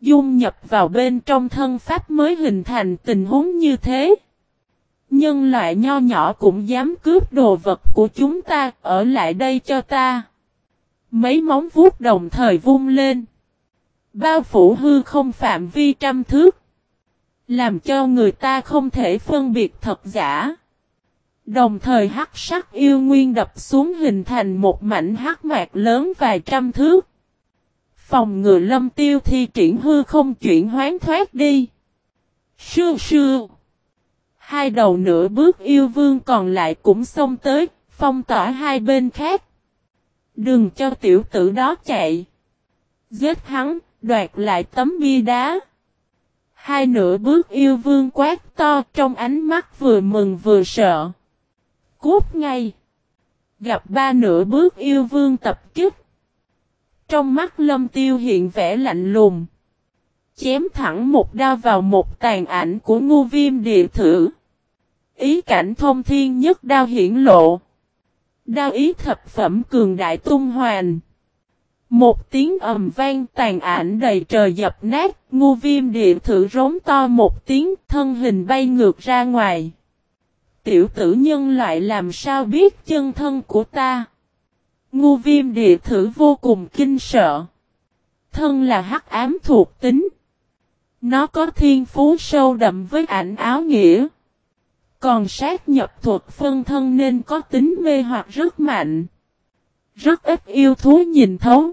Speaker 1: Dung nhập vào bên trong thân pháp mới hình thành tình huống như thế. Nhân loại nho nhỏ cũng dám cướp đồ vật của chúng ta, ở lại đây cho ta. Mấy móng vuốt đồng thời vung lên. Bao phủ hư không phạm vi trăm thước. Làm cho người ta không thể phân biệt thật giả. Đồng thời hắc sắc yêu nguyên đập xuống hình thành một mảnh hắc mạc lớn vài trăm thước. Phòng ngừa lâm tiêu thi triển hư không chuyển hoán thoát đi. Sư sư. Hai đầu nửa bước yêu vương còn lại cũng xông tới, phong tỏa hai bên khác. Đừng cho tiểu tử đó chạy. Giết hắn, đoạt lại tấm bia đá. Hai nửa bước yêu vương quát to trong ánh mắt vừa mừng vừa sợ. Cút ngay. Gặp ba nửa bước yêu vương tập kích. Trong mắt lâm tiêu hiện vẻ lạnh lùng. Chém thẳng một đao vào một tàn ảnh của ngu viêm địa thử. Ý cảnh thông thiên nhất đao hiển lộ. Đao ý thập phẩm cường đại tung hoàn. Một tiếng ầm vang tàn ảnh đầy trời dập nát, ngu viêm địa thử rống to một tiếng, thân hình bay ngược ra ngoài. Tiểu tử nhân loại làm sao biết chân thân của ta? Ngu viêm địa thử vô cùng kinh sợ. Thân là hắc ám thuộc tính. Nó có thiên phú sâu đậm với ảnh áo nghĩa. Còn sát nhập thuật phân thân nên có tính mê hoặc rất mạnh. Rất ít yêu thú nhìn thấu.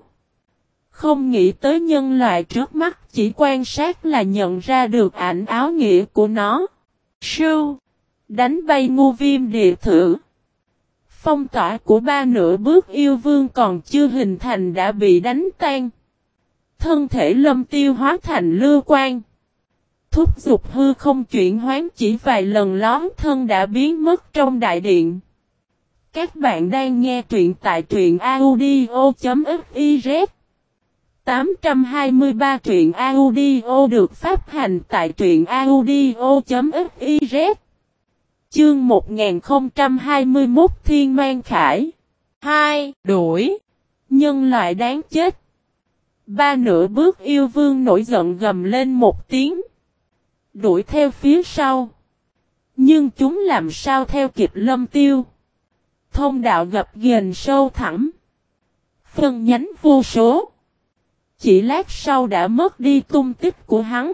Speaker 1: Không nghĩ tới nhân loại trước mắt chỉ quan sát là nhận ra được ảnh áo nghĩa của nó. Sưu. Đánh bay ngu viêm địa thử. Phong tỏa của ba nửa bước yêu vương còn chưa hình thành đã bị đánh tan. Thân thể lâm tiêu hóa thành lưu quan. Thúc dục hư không chuyển hoán chỉ vài lần lón thân đã biến mất trong đại điện. Các bạn đang nghe truyện tại truyện audio.fiz 823 truyện audio được phát hành tại truyện audio.fiz Chương 1021 Thiên mang Khải. 2. Đuổi Nhân loại đáng chết. Ba nửa bước yêu vương nổi giận gầm lên một tiếng. Đuổi theo phía sau. Nhưng chúng làm sao theo kịp lâm tiêu? Thông đạo gập ghềnh sâu thẳm. Phân nhánh vô số. Chỉ lát sau đã mất đi tung tích của hắn.